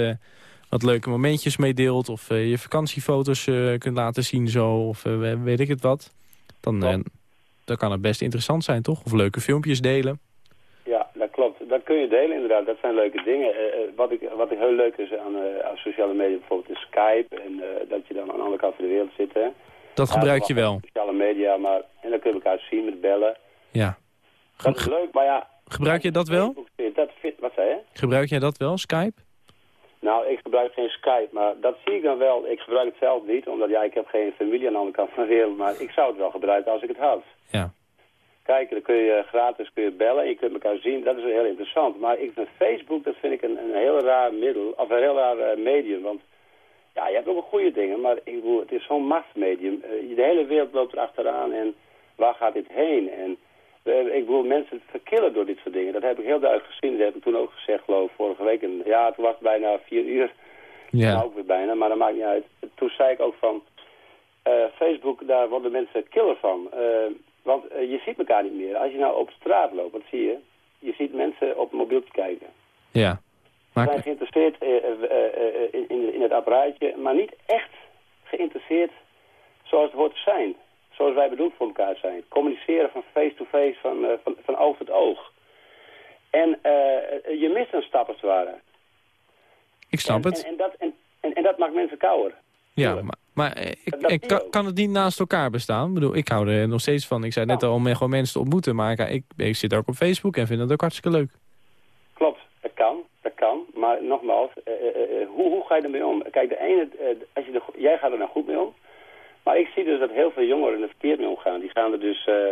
wat leuke momentjes mee deelt... of je vakantiefoto's kunt laten zien zo, of weet ik het wat... Dan, dan kan het best interessant zijn, toch? Of leuke filmpjes delen. Ja, dat klopt. Dat kun je delen inderdaad. Dat zijn leuke dingen. Eh, eh, wat, ik, wat ik heel leuk is aan, eh, aan sociale media bijvoorbeeld is Skype. En dat je dan aan de andere kant van de wereld zit. Hè. Dat Ja, gebruik je wel. Sociale media, maar... En dan kun je elkaar zien met bellen. Ja. Dat is leuk, maar ja... Gebruik je dat wel? Dat, wat zei je? Gebruik jij dat wel, Skype? Nou, ik gebruik geen Skype, maar dat zie ik dan wel. Ik gebruik het zelf niet, omdat ja, ik heb geen familie aan de andere kant van de wereld. Maar ik zou het wel gebruiken als ik het had. Ja. kijken, dan kun je gratis kun je bellen. Je kunt elkaar zien, dat is heel interessant. Maar ik vind Facebook, dat vind ik een, een heel raar middel, of een heel raar eh, medium. Want ja, je hebt ook goede dingen, maar ik bedoel, het is zo'n machtsmedium. Eh, de hele wereld loopt erachteraan en waar gaat dit heen? En ik bedoel, mensen verkillen door dit soort dingen. Dat heb ik heel duidelijk gezien. Dat heb ik toen ook gezegd, geloof ik, vorige week. En, ja, toen was het bijna vier uur. Ja. Nou, ook weer bijna, maar dat maakt niet uit. Toen zei ik ook van, eh, Facebook, daar worden mensen killer van. Eh, want eh, je ziet elkaar niet meer. Als je nou op straat loopt, wat zie je? Je ziet mensen op een mobieltje kijken. Ja. Ze Maar, zijn geïnteresseerd eh, eh, eh, in, in, in het apparaatje, maar niet echt geïnteresseerd zoals het hoort te zijn. Zoals wij bedoeld voor elkaar zijn. Communiceren van face-to-face, van, eh, van, van oog tot oog. En eh, je mist een stap als het ware. ik snap en, het. En, en, dat, en, en, dat maakt mensen kouder. Ja, maar, maar eh, ik, ik kan, het niet naast elkaar bestaan? Ik bedoel, ik hou er nog steeds van. Ik zei net al om gewoon mensen te ontmoeten. Maar ik, ik, ik zit ook op Facebook en vind dat ook hartstikke leuk. Klopt, dat kan, dat kan. Maar nogmaals, hoe, hoe ga je ermee om? Kijk, de ene, als je er, jij gaat er nou goed mee om. Maar ik zie dus dat heel veel jongeren er verkeerd mee omgaan. Die gaan er dus, eh,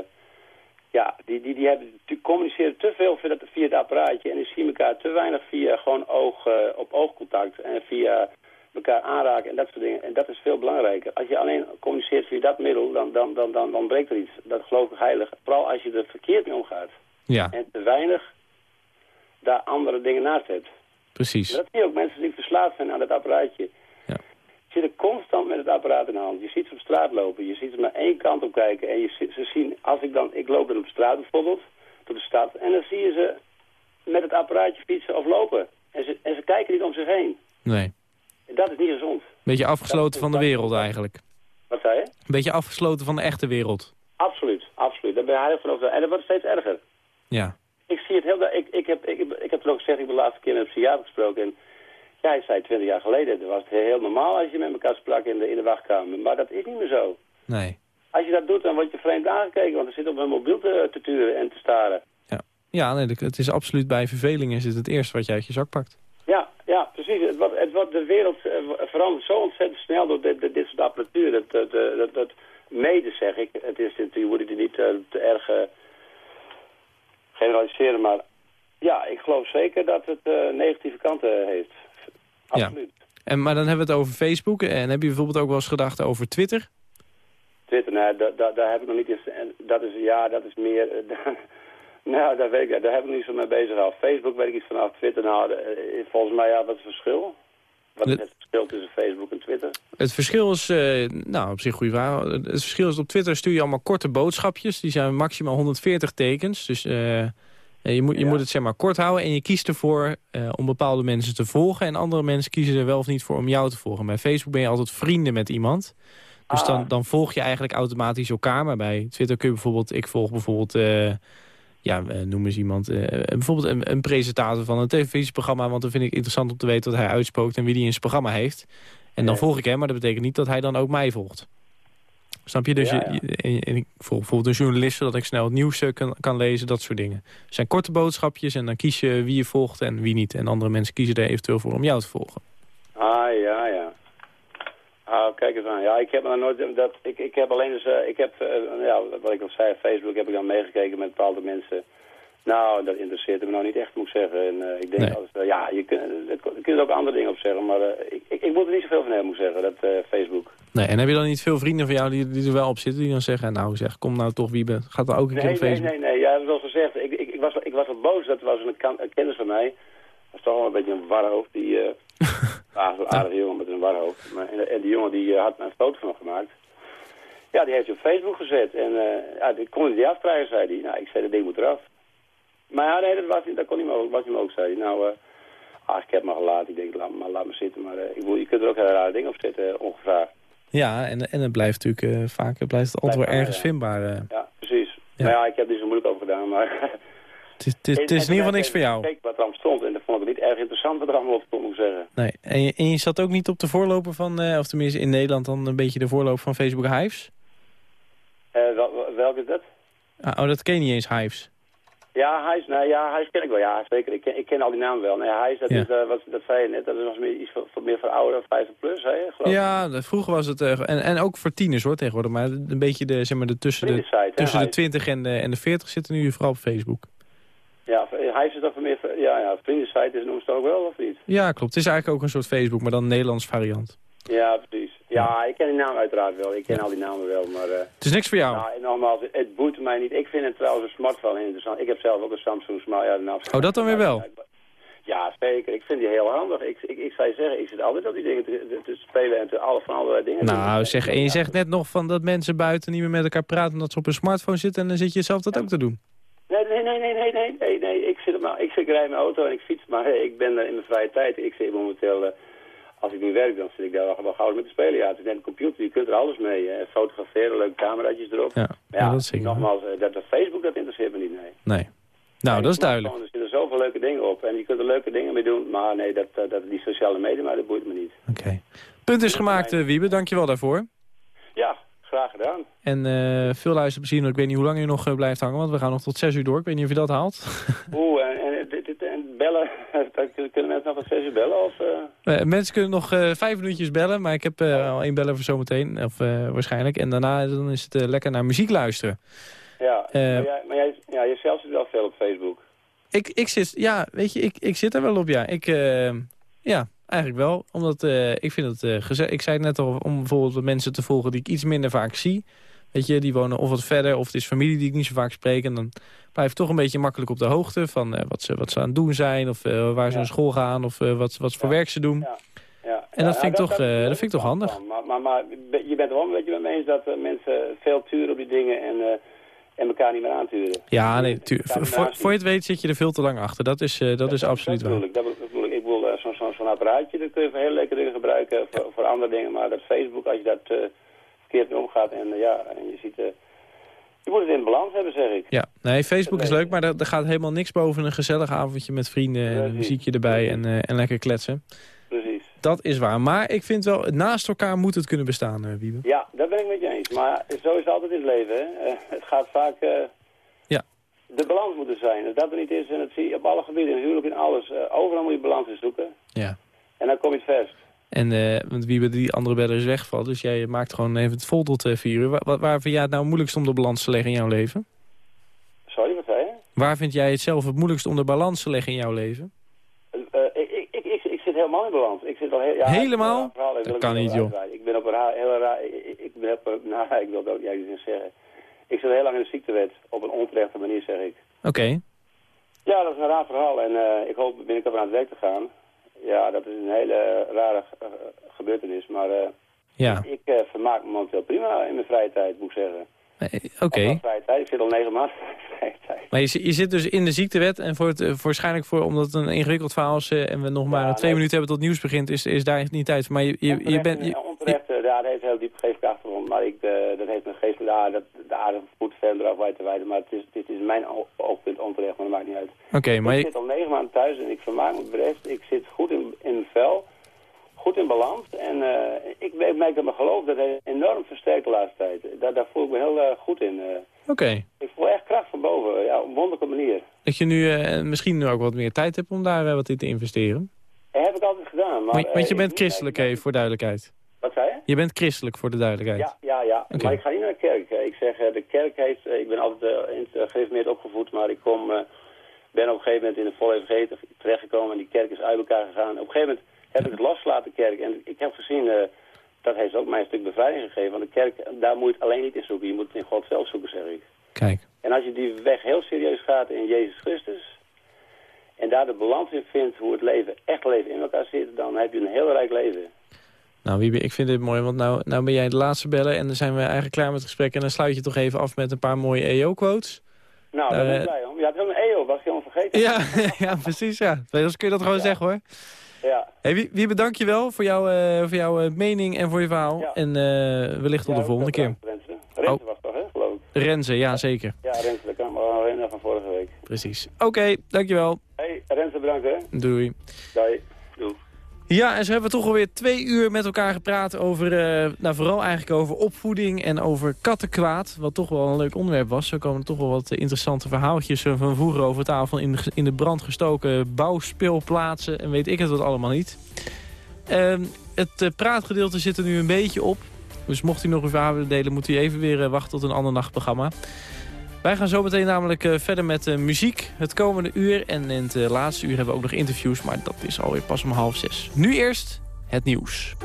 ja, die, die, die, hebben, die communiceren te veel via, dat, via het apparaatje. En die zien elkaar te weinig via gewoon oog, eh, op oogcontact. En via elkaar aanraken en dat soort dingen. En dat is veel belangrijker. Als je alleen communiceert via dat middel, dan, dan, dan, dan, dan breekt er iets. Dat geloof ik heilig. Vooral als je er verkeerd mee omgaat. Ja, En te weinig daar andere dingen naast hebt. precies. En dat zie je ook mensen die verslaafd zijn aan het apparaatje. Zitten constant met het apparaat in de hand. Je ziet ze op straat lopen. Je ziet ze maar één kant op kijken. En je, ze zien, als ik dan, ik loop dan op straat bijvoorbeeld, door de stad. En dan zie je ze met het apparaatje fietsen of lopen. En ze, en ze kijken niet om zich heen. Nee. En dat is niet gezond. Beetje afgesloten van de wereld eigenlijk. Wat zei je? Een beetje afgesloten van de echte wereld. Absoluut, absoluut. Daar ben je heilig van overtuigd. En dat wordt steeds erger. Ja. Ik zie het heel... Ik, ik, heb, ik, heb- ik heb het ook gezegd, ik heb de laatste keer met een psychiater gesproken. En ja, hij zei twintig jaar geleden, dat was het heel normaal als je met elkaar sprak in de, in de wachtkamer. Maar dat is niet meer zo. Nee. Als je dat doet, dan word je vreemd aangekeken, want er zit op een mobiel te, te turen en te staren. Ja, ja nee, het is absoluut bij verveling is het het eerste wat je uit je zak pakt. Ja, ja, precies. Het wordt, het de wereld eh, verandert zo ontzettend snel door dit, dit, dit soort apparatuur. Dat, dat, dat, dat, dat mede zeg ik, het is, je moet het niet eh, te erg eh, generaliseren, maar ja, ik geloof zeker dat het eh, negatieve kanten heeft. Absoluut. En, maar dan hebben we het over Facebook. En heb je bijvoorbeeld ook wel eens gedacht over Twitter? Twitter, nou, da, da, daar heb ik nog niet eens... en Dat is, ja, dat is meer... eh, nou, daar, weet ik, daar heb ik niet zo mee bezig gehouden. Facebook weet ik iets vanaf. Twitter, nou, eh, volgens mij, ja, wat is het verschil? Wat is Het- verschil tussen Facebook en Twitter? Het verschil is, eh, nou op zich goede vraag. Het verschil is op Twitter stuur je allemaal korte boodschapjes. Die zijn maximaal 140 tekens. Dus je, moet, je Ja. moet het zeg maar kort houden. En je kiest ervoor eh, om bepaalde mensen te volgen. En andere mensen kiezen er wel of niet voor om jou te volgen. Bij Facebook ben je altijd vrienden met iemand. Dus Ah. dan, dan volg je eigenlijk automatisch elkaar. Maar bij Twitter kun je bijvoorbeeld... Ik volg bijvoorbeeld... eh, ja, eh, noem eens iemand. eh, bijvoorbeeld een, een presentator van een televisieprogramma. Want dan vind ik interessant om te weten wat hij uitspookt... en wie die in zijn programma heeft. En dan Ja. volg ik hem, maar dat betekent niet dat hij dan ook mij volgt. Snap je? Dus Ja, je- je- en, en ik volg bijvoorbeeld een journalist... zodat ik snel het nieuws eh, kan, kan lezen, dat soort dingen. Het zijn korte boodschapjes en dan kies je wie je volgt en wie niet. En andere mensen kiezen er eventueel voor om jou te volgen. Ah, ja, ja. Ah, kijk eens aan. Ja, ik heb me nog nooit... Dat, ik, ik heb alleen eens... eh, ik heb, eh, ja, wat ik al zei, Facebook heb ik dan meegekeken met bepaalde mensen. Nou, dat interesseert me nou niet echt, moet ik zeggen. En eh, ik denk, Nee. als, ja, je kunt, je kunt er ook andere dingen op zeggen. Maar eh, ik, ik, ik moet er niet zoveel van hebben, moet ik zeggen, dat eh, Facebook. Nee, en heb je dan niet veel vrienden van jou die, die er wel op zitten... die dan zeggen, nou zeg, kom nou toch Wiebe, gaat er ook een keer Nee, op nee, Facebook? nee, nee. Jij hebt het al gezegd. Ik, ik, ik, was, ik was wat boos. Dat was een, kennis van mij. Dat was toch wel een beetje een warhoofd. Die, zo'n aardige jongen met een warhoofd. Maar, en, en die jongen die had me een foto van gemaakt. Ja, die heeft hij op Facebook gezet. En ja, die kon hij niet afkrijgen, zei hij. Nou, ik zei, dat ding moet eraf. Maar ja, nee, dat, was, dat kon hij me ook, was hij me ook, zei. Nou, eh ah, ik heb me gelaten. Ik denk, laat, maar, laat me zitten. Maar eh, ik bedoel, je kunt er ook hele rare dingen op zetten, eh, ongevraagd. Ja, en, en het blijft natuurlijk eh, vaak blijft het antwoord ergens waar, vindbaar. Ja, precies. Ja. Maar ja, ik heb er zo moeilijk over gedaan, maar... Het is, in ieder geval niks voor jou. Kijk wat er allemaal stond en dat vond ik niet erg interessant wat er allemaal op stond, moet ik zeggen. Nee. En, je, en je zat ook niet op de voorloper van, of tenminste in Nederland dan een beetje de voorloper van Facebook Hives? Wel- welke is dat? Ah, oh, dat ken je niet eens, Hives. Ja, hij is, nou ja, hij is ken ik wel, ja, zeker. Ik ken, ik ken al die namen wel. Nee, hij is, dat, Ja. is, eh, wat, dat zei je net, dat is meer, iets voor, voor meer voor ouderen, 50 plus, hè, geloof ik. Ja, vroeger was het... eh, en, en ook voor tieners hoor tegenwoordig. Maar een beetje de, zeg maar, de, tussen, de, hè, tussen de hij- 20 en de, en de 40 zitten nu vooral op Facebook. Ja, hij is het voor meer, ja, ja, vriendensite is noemen ze het ook wel, of niet? Ja, klopt. Het is eigenlijk ook een soort Facebook, maar dan een Nederlands variant. Ja, precies. Ja, ik ken die naam uiteraard wel. Ik ken al die namen wel, maar... eh, Het is niks voor jou. Nou, nogmaals, het boeit mij niet. Ik vind het trouwens een smartphone interessant. Ik heb zelf ook een Samsung Smart. Ja, Oh, dat dan weer wel? Ja, zeker. Ik vind die heel handig. Ik, ik, ik zou je zeggen, ik zit altijd op die dingen te, spelen en te alle van allerlei dingen. Nou, zeg, en je zegt net nog van dat mensen buiten niet meer met elkaar praten... omdat ze op een smartphone zitten en dan zit je zelf dat ook te doen. Nee, nee, nee, nee, nee, nee, nee, nee. Ik, zit, maar, ik, zit, ik rijd mijn auto en ik fiets, maar hey, ik ben er in mijn vrije tijd. Ik zit momenteel, eh, als ik niet werk, dan zit ik daar wel gauw met te spelen. Ja, het is net een computer, je kunt er alles mee. Hè. Fotograferen, leuke cameraatjes erop. Ja, Maar ja, dat zeker. nogmaals, eh, dat, dat Facebook, dat interesseert me niet, nee. Nee. Nou, dat is duidelijk. Er zitten zoveel leuke dingen op en je kunt er leuke dingen mee doen. Maar nee, dat, dat, die sociale media, maar dat boeit me niet. Oké. Punt is gemaakt, eh, Wiebe. Dankjewel daarvoor. Ja, graag gedaan. En eh, veel luisterplezier. Ik weet niet hoe lang u nog blijft hangen, want we gaan nog tot 6 uur door. Ik weet niet of je dat haalt. Oeh, en, en bellen, kunnen mensen nog wat zes uur bellen? Of, eh? Eh, mensen kunnen nog eh, vijf minuutjes bellen, maar ik heb al één bellen voor zometeen. Of waarschijnlijk. En daarna dan is het lekker naar muziek luisteren. Ja, maar, jij, maar jij, ja, jij zelf zit wel veel op Facebook. Ik, ik zit, ja, weet je, ik, ik zit er wel op, ja. Ik, ja, eigenlijk wel. Omdat ik vind het uh. Ik zei het net al, om bijvoorbeeld de mensen te volgen die ik iets minder vaak zie. Weet je, die wonen of wat verder, of het is familie die ik niet zo vaak spreek. En dan blijf ik toch een beetje makkelijk op de hoogte van eh, wat, ze, wat ze aan het doen zijn. Of eh, waar ze naar school gaan, of eh, wat, wat voor werk ze doen. Ja. En dat vind ik toch, dat vind ik toch handig. van. Maar, maar, maar je bent er wel een beetje met me eens dat mensen veel turen op die dingen en, en elkaar niet meer aanturen. Ja, nee, voor, voor je het weet zit je er veel te lang achter. Dat is, dat is absoluut waar. ik. Dat bedoel ik. Ik bedoel, zo'n zo'n apparaatje, dat kun je voor hele leuke dingen gebruiken, voor, voor andere dingen. Maar dat Facebook, als je dat verkeerd mee omgaat en eh, ja, en je ziet... eh, je moet het in balans hebben, zeg ik. Ja, nee, Facebook is leuk, maar er, er gaat helemaal niks boven een gezellig avondje met vrienden. En een muziekje erbij en, eh, en lekker kletsen. Precies. Dat is waar. Maar ik vind wel, naast elkaar moet het kunnen bestaan, eh, Wiebe. Ja, dat ben ik met je eens. Maar zo is het altijd in het leven. Hè? Het gaat vaak... Ja. De balans moet er zijn. Als dat er niet is, en dat zie je op alle gebieden, in huwelijk, in alles. overal moet je balans in zoeken. Ja. En dan kom je het verst. En eh, want Wiebe, die andere beller is weggevallen. Dus jij maakt gewoon even het vol tot eh, vier uur. Waar, waar vind jij het nou moeilijkst om de balans te leggen in jouw leven? Sorry, wat zei je? Waar vind jij het zelf het moeilijkst om de balans te leggen in jouw leven? Eh, ik, ik, ik, ik, zit helemaal in balans. Ik zit al heel, ja, Helemaal? verhaal, Dat kan niet, joh. Ik ben op een raar, heel raar... Ik, ben op nou, ik wil het ook niet eens zeggen. Ik zit heel lang in de ziektewet. Op een onterechte manier, zeg ik. Oké. Ja, dat is een raar verhaal. En ik hoop binnenkort aan het werk te gaan. Ja, dat is een hele rare eh, gebeurtenis. Maar eh, Ja. ik eh, vermaak me momenteel prima in mijn vrije tijd, moet ik zeggen. Oké. Vrije tijd. Ik zit al negen maanden in vrije tijd. Maar je, je zit dus in de ziektewet en voor het, waarschijnlijk voor, omdat het een ingewikkeld verhaal is en we nog maar Ja, twee nee. minuten hebben tot nieuws begint, is, is daar niet tijd voor. Maar je, je, bent... je- onterecht, eh, ja, dat heeft een heel diep geestelijke achtergrond. Maar ik, eh, dat heeft een geestelijke... Dat, de aarde voet verder af wij te wijden. Maar het is, dit is mijn oogpunt onterecht, maar dat maakt niet uit. Oké, maar ik je- zit al negen maanden thuis en ik vermaak me best. Ik zit goed in, in mijn vel. Goed in balans. En eh, ik merk- merk dat mijn geloof dat enorm versterkt de laatste tijd. Daar, daar voel ik me heel goed in. Oké. ik voel echt kracht van boven. Ja, op een wonderlijke manier. Dat je nu misschien nu ook wat meer tijd hebt om daar wat in te investeren. Dat heb ik altijd gedaan. Maar, Want, je bent ik- christelijk, hè, voor duidelijkheid. Wat zei je? Je bent christelijk, voor de duidelijkheid. Ja, ja, ja. Maar ik ga niet naar de kerk. Ik zeg, eh, de kerk heeft... eh, Ik ben altijd eh, in het gereformeerd opgevoed, maar ik kom, ben op een gegeven moment in de volle terechtgekomen en die kerk is uit elkaar gegaan. Op een gegeven moment heb ik het losgelaten, kerk. En ik heb gezien, dat heeft ook mij een stuk bevrijding gegeven. Want de kerk, daar moet je het alleen niet in zoeken. Je moet het in God zelf zoeken, zeg ik. Kijk. En als je die weg heel serieus gaat in Jezus Christus... en daar de balans in vindt hoe het leven, echt leven in elkaar zit... dan heb je een heel rijk leven. Nou, Wiebe, ik vind dit mooi, want nou, nou ben jij de laatste bellen... en dan zijn we eigenlijk klaar met het gesprek... en dan sluit je toch even af met een paar mooie EO-quotes. Nou, daar ben ik Eh, blij om. Je had ook een EO, was ik helemaal vergeten. Ja, ja, precies, ja. Dus kun je dat gewoon zeggen, hoor. Ja. Hey, Wie- Wiebe, dank je wel voor, jou, eh, voor jouw eh, mening en voor je verhaal. En eh, wellicht tot de volgende keer. Renze. Renze Oh. was toch, hè, geloof ik? Renze, ja, zeker. Ja, Renze, dat kan herinneren van vorige week. Precies. Oké, dankjewel. Hey, Renze, bedankt, hè. Doei. Doei. Ja, en zo hebben toch alweer twee uur met elkaar gepraat over, eh, nou vooral eigenlijk over opvoeding en over kattenkwaad. Wat toch wel een leuk onderwerp was. Zo komen er toch wel wat interessante verhaaltjes van vroeger over tafel in de, in de brand gestoken bouwspeelplaatsen en weet ik het wat allemaal niet. Ehm, het eh, praatgedeelte zit er nu een beetje op. Dus mocht u nog uw verhaal willen delen, moet u even weer eh, wachten tot een ander nachtprogramma. Wij gaan zo meteen namelijk eh, verder met eh, muziek het komende uur. En in het eh, laatste uur hebben we ook nog interviews, maar dat is alweer pas om half zes. Nu eerst het nieuws.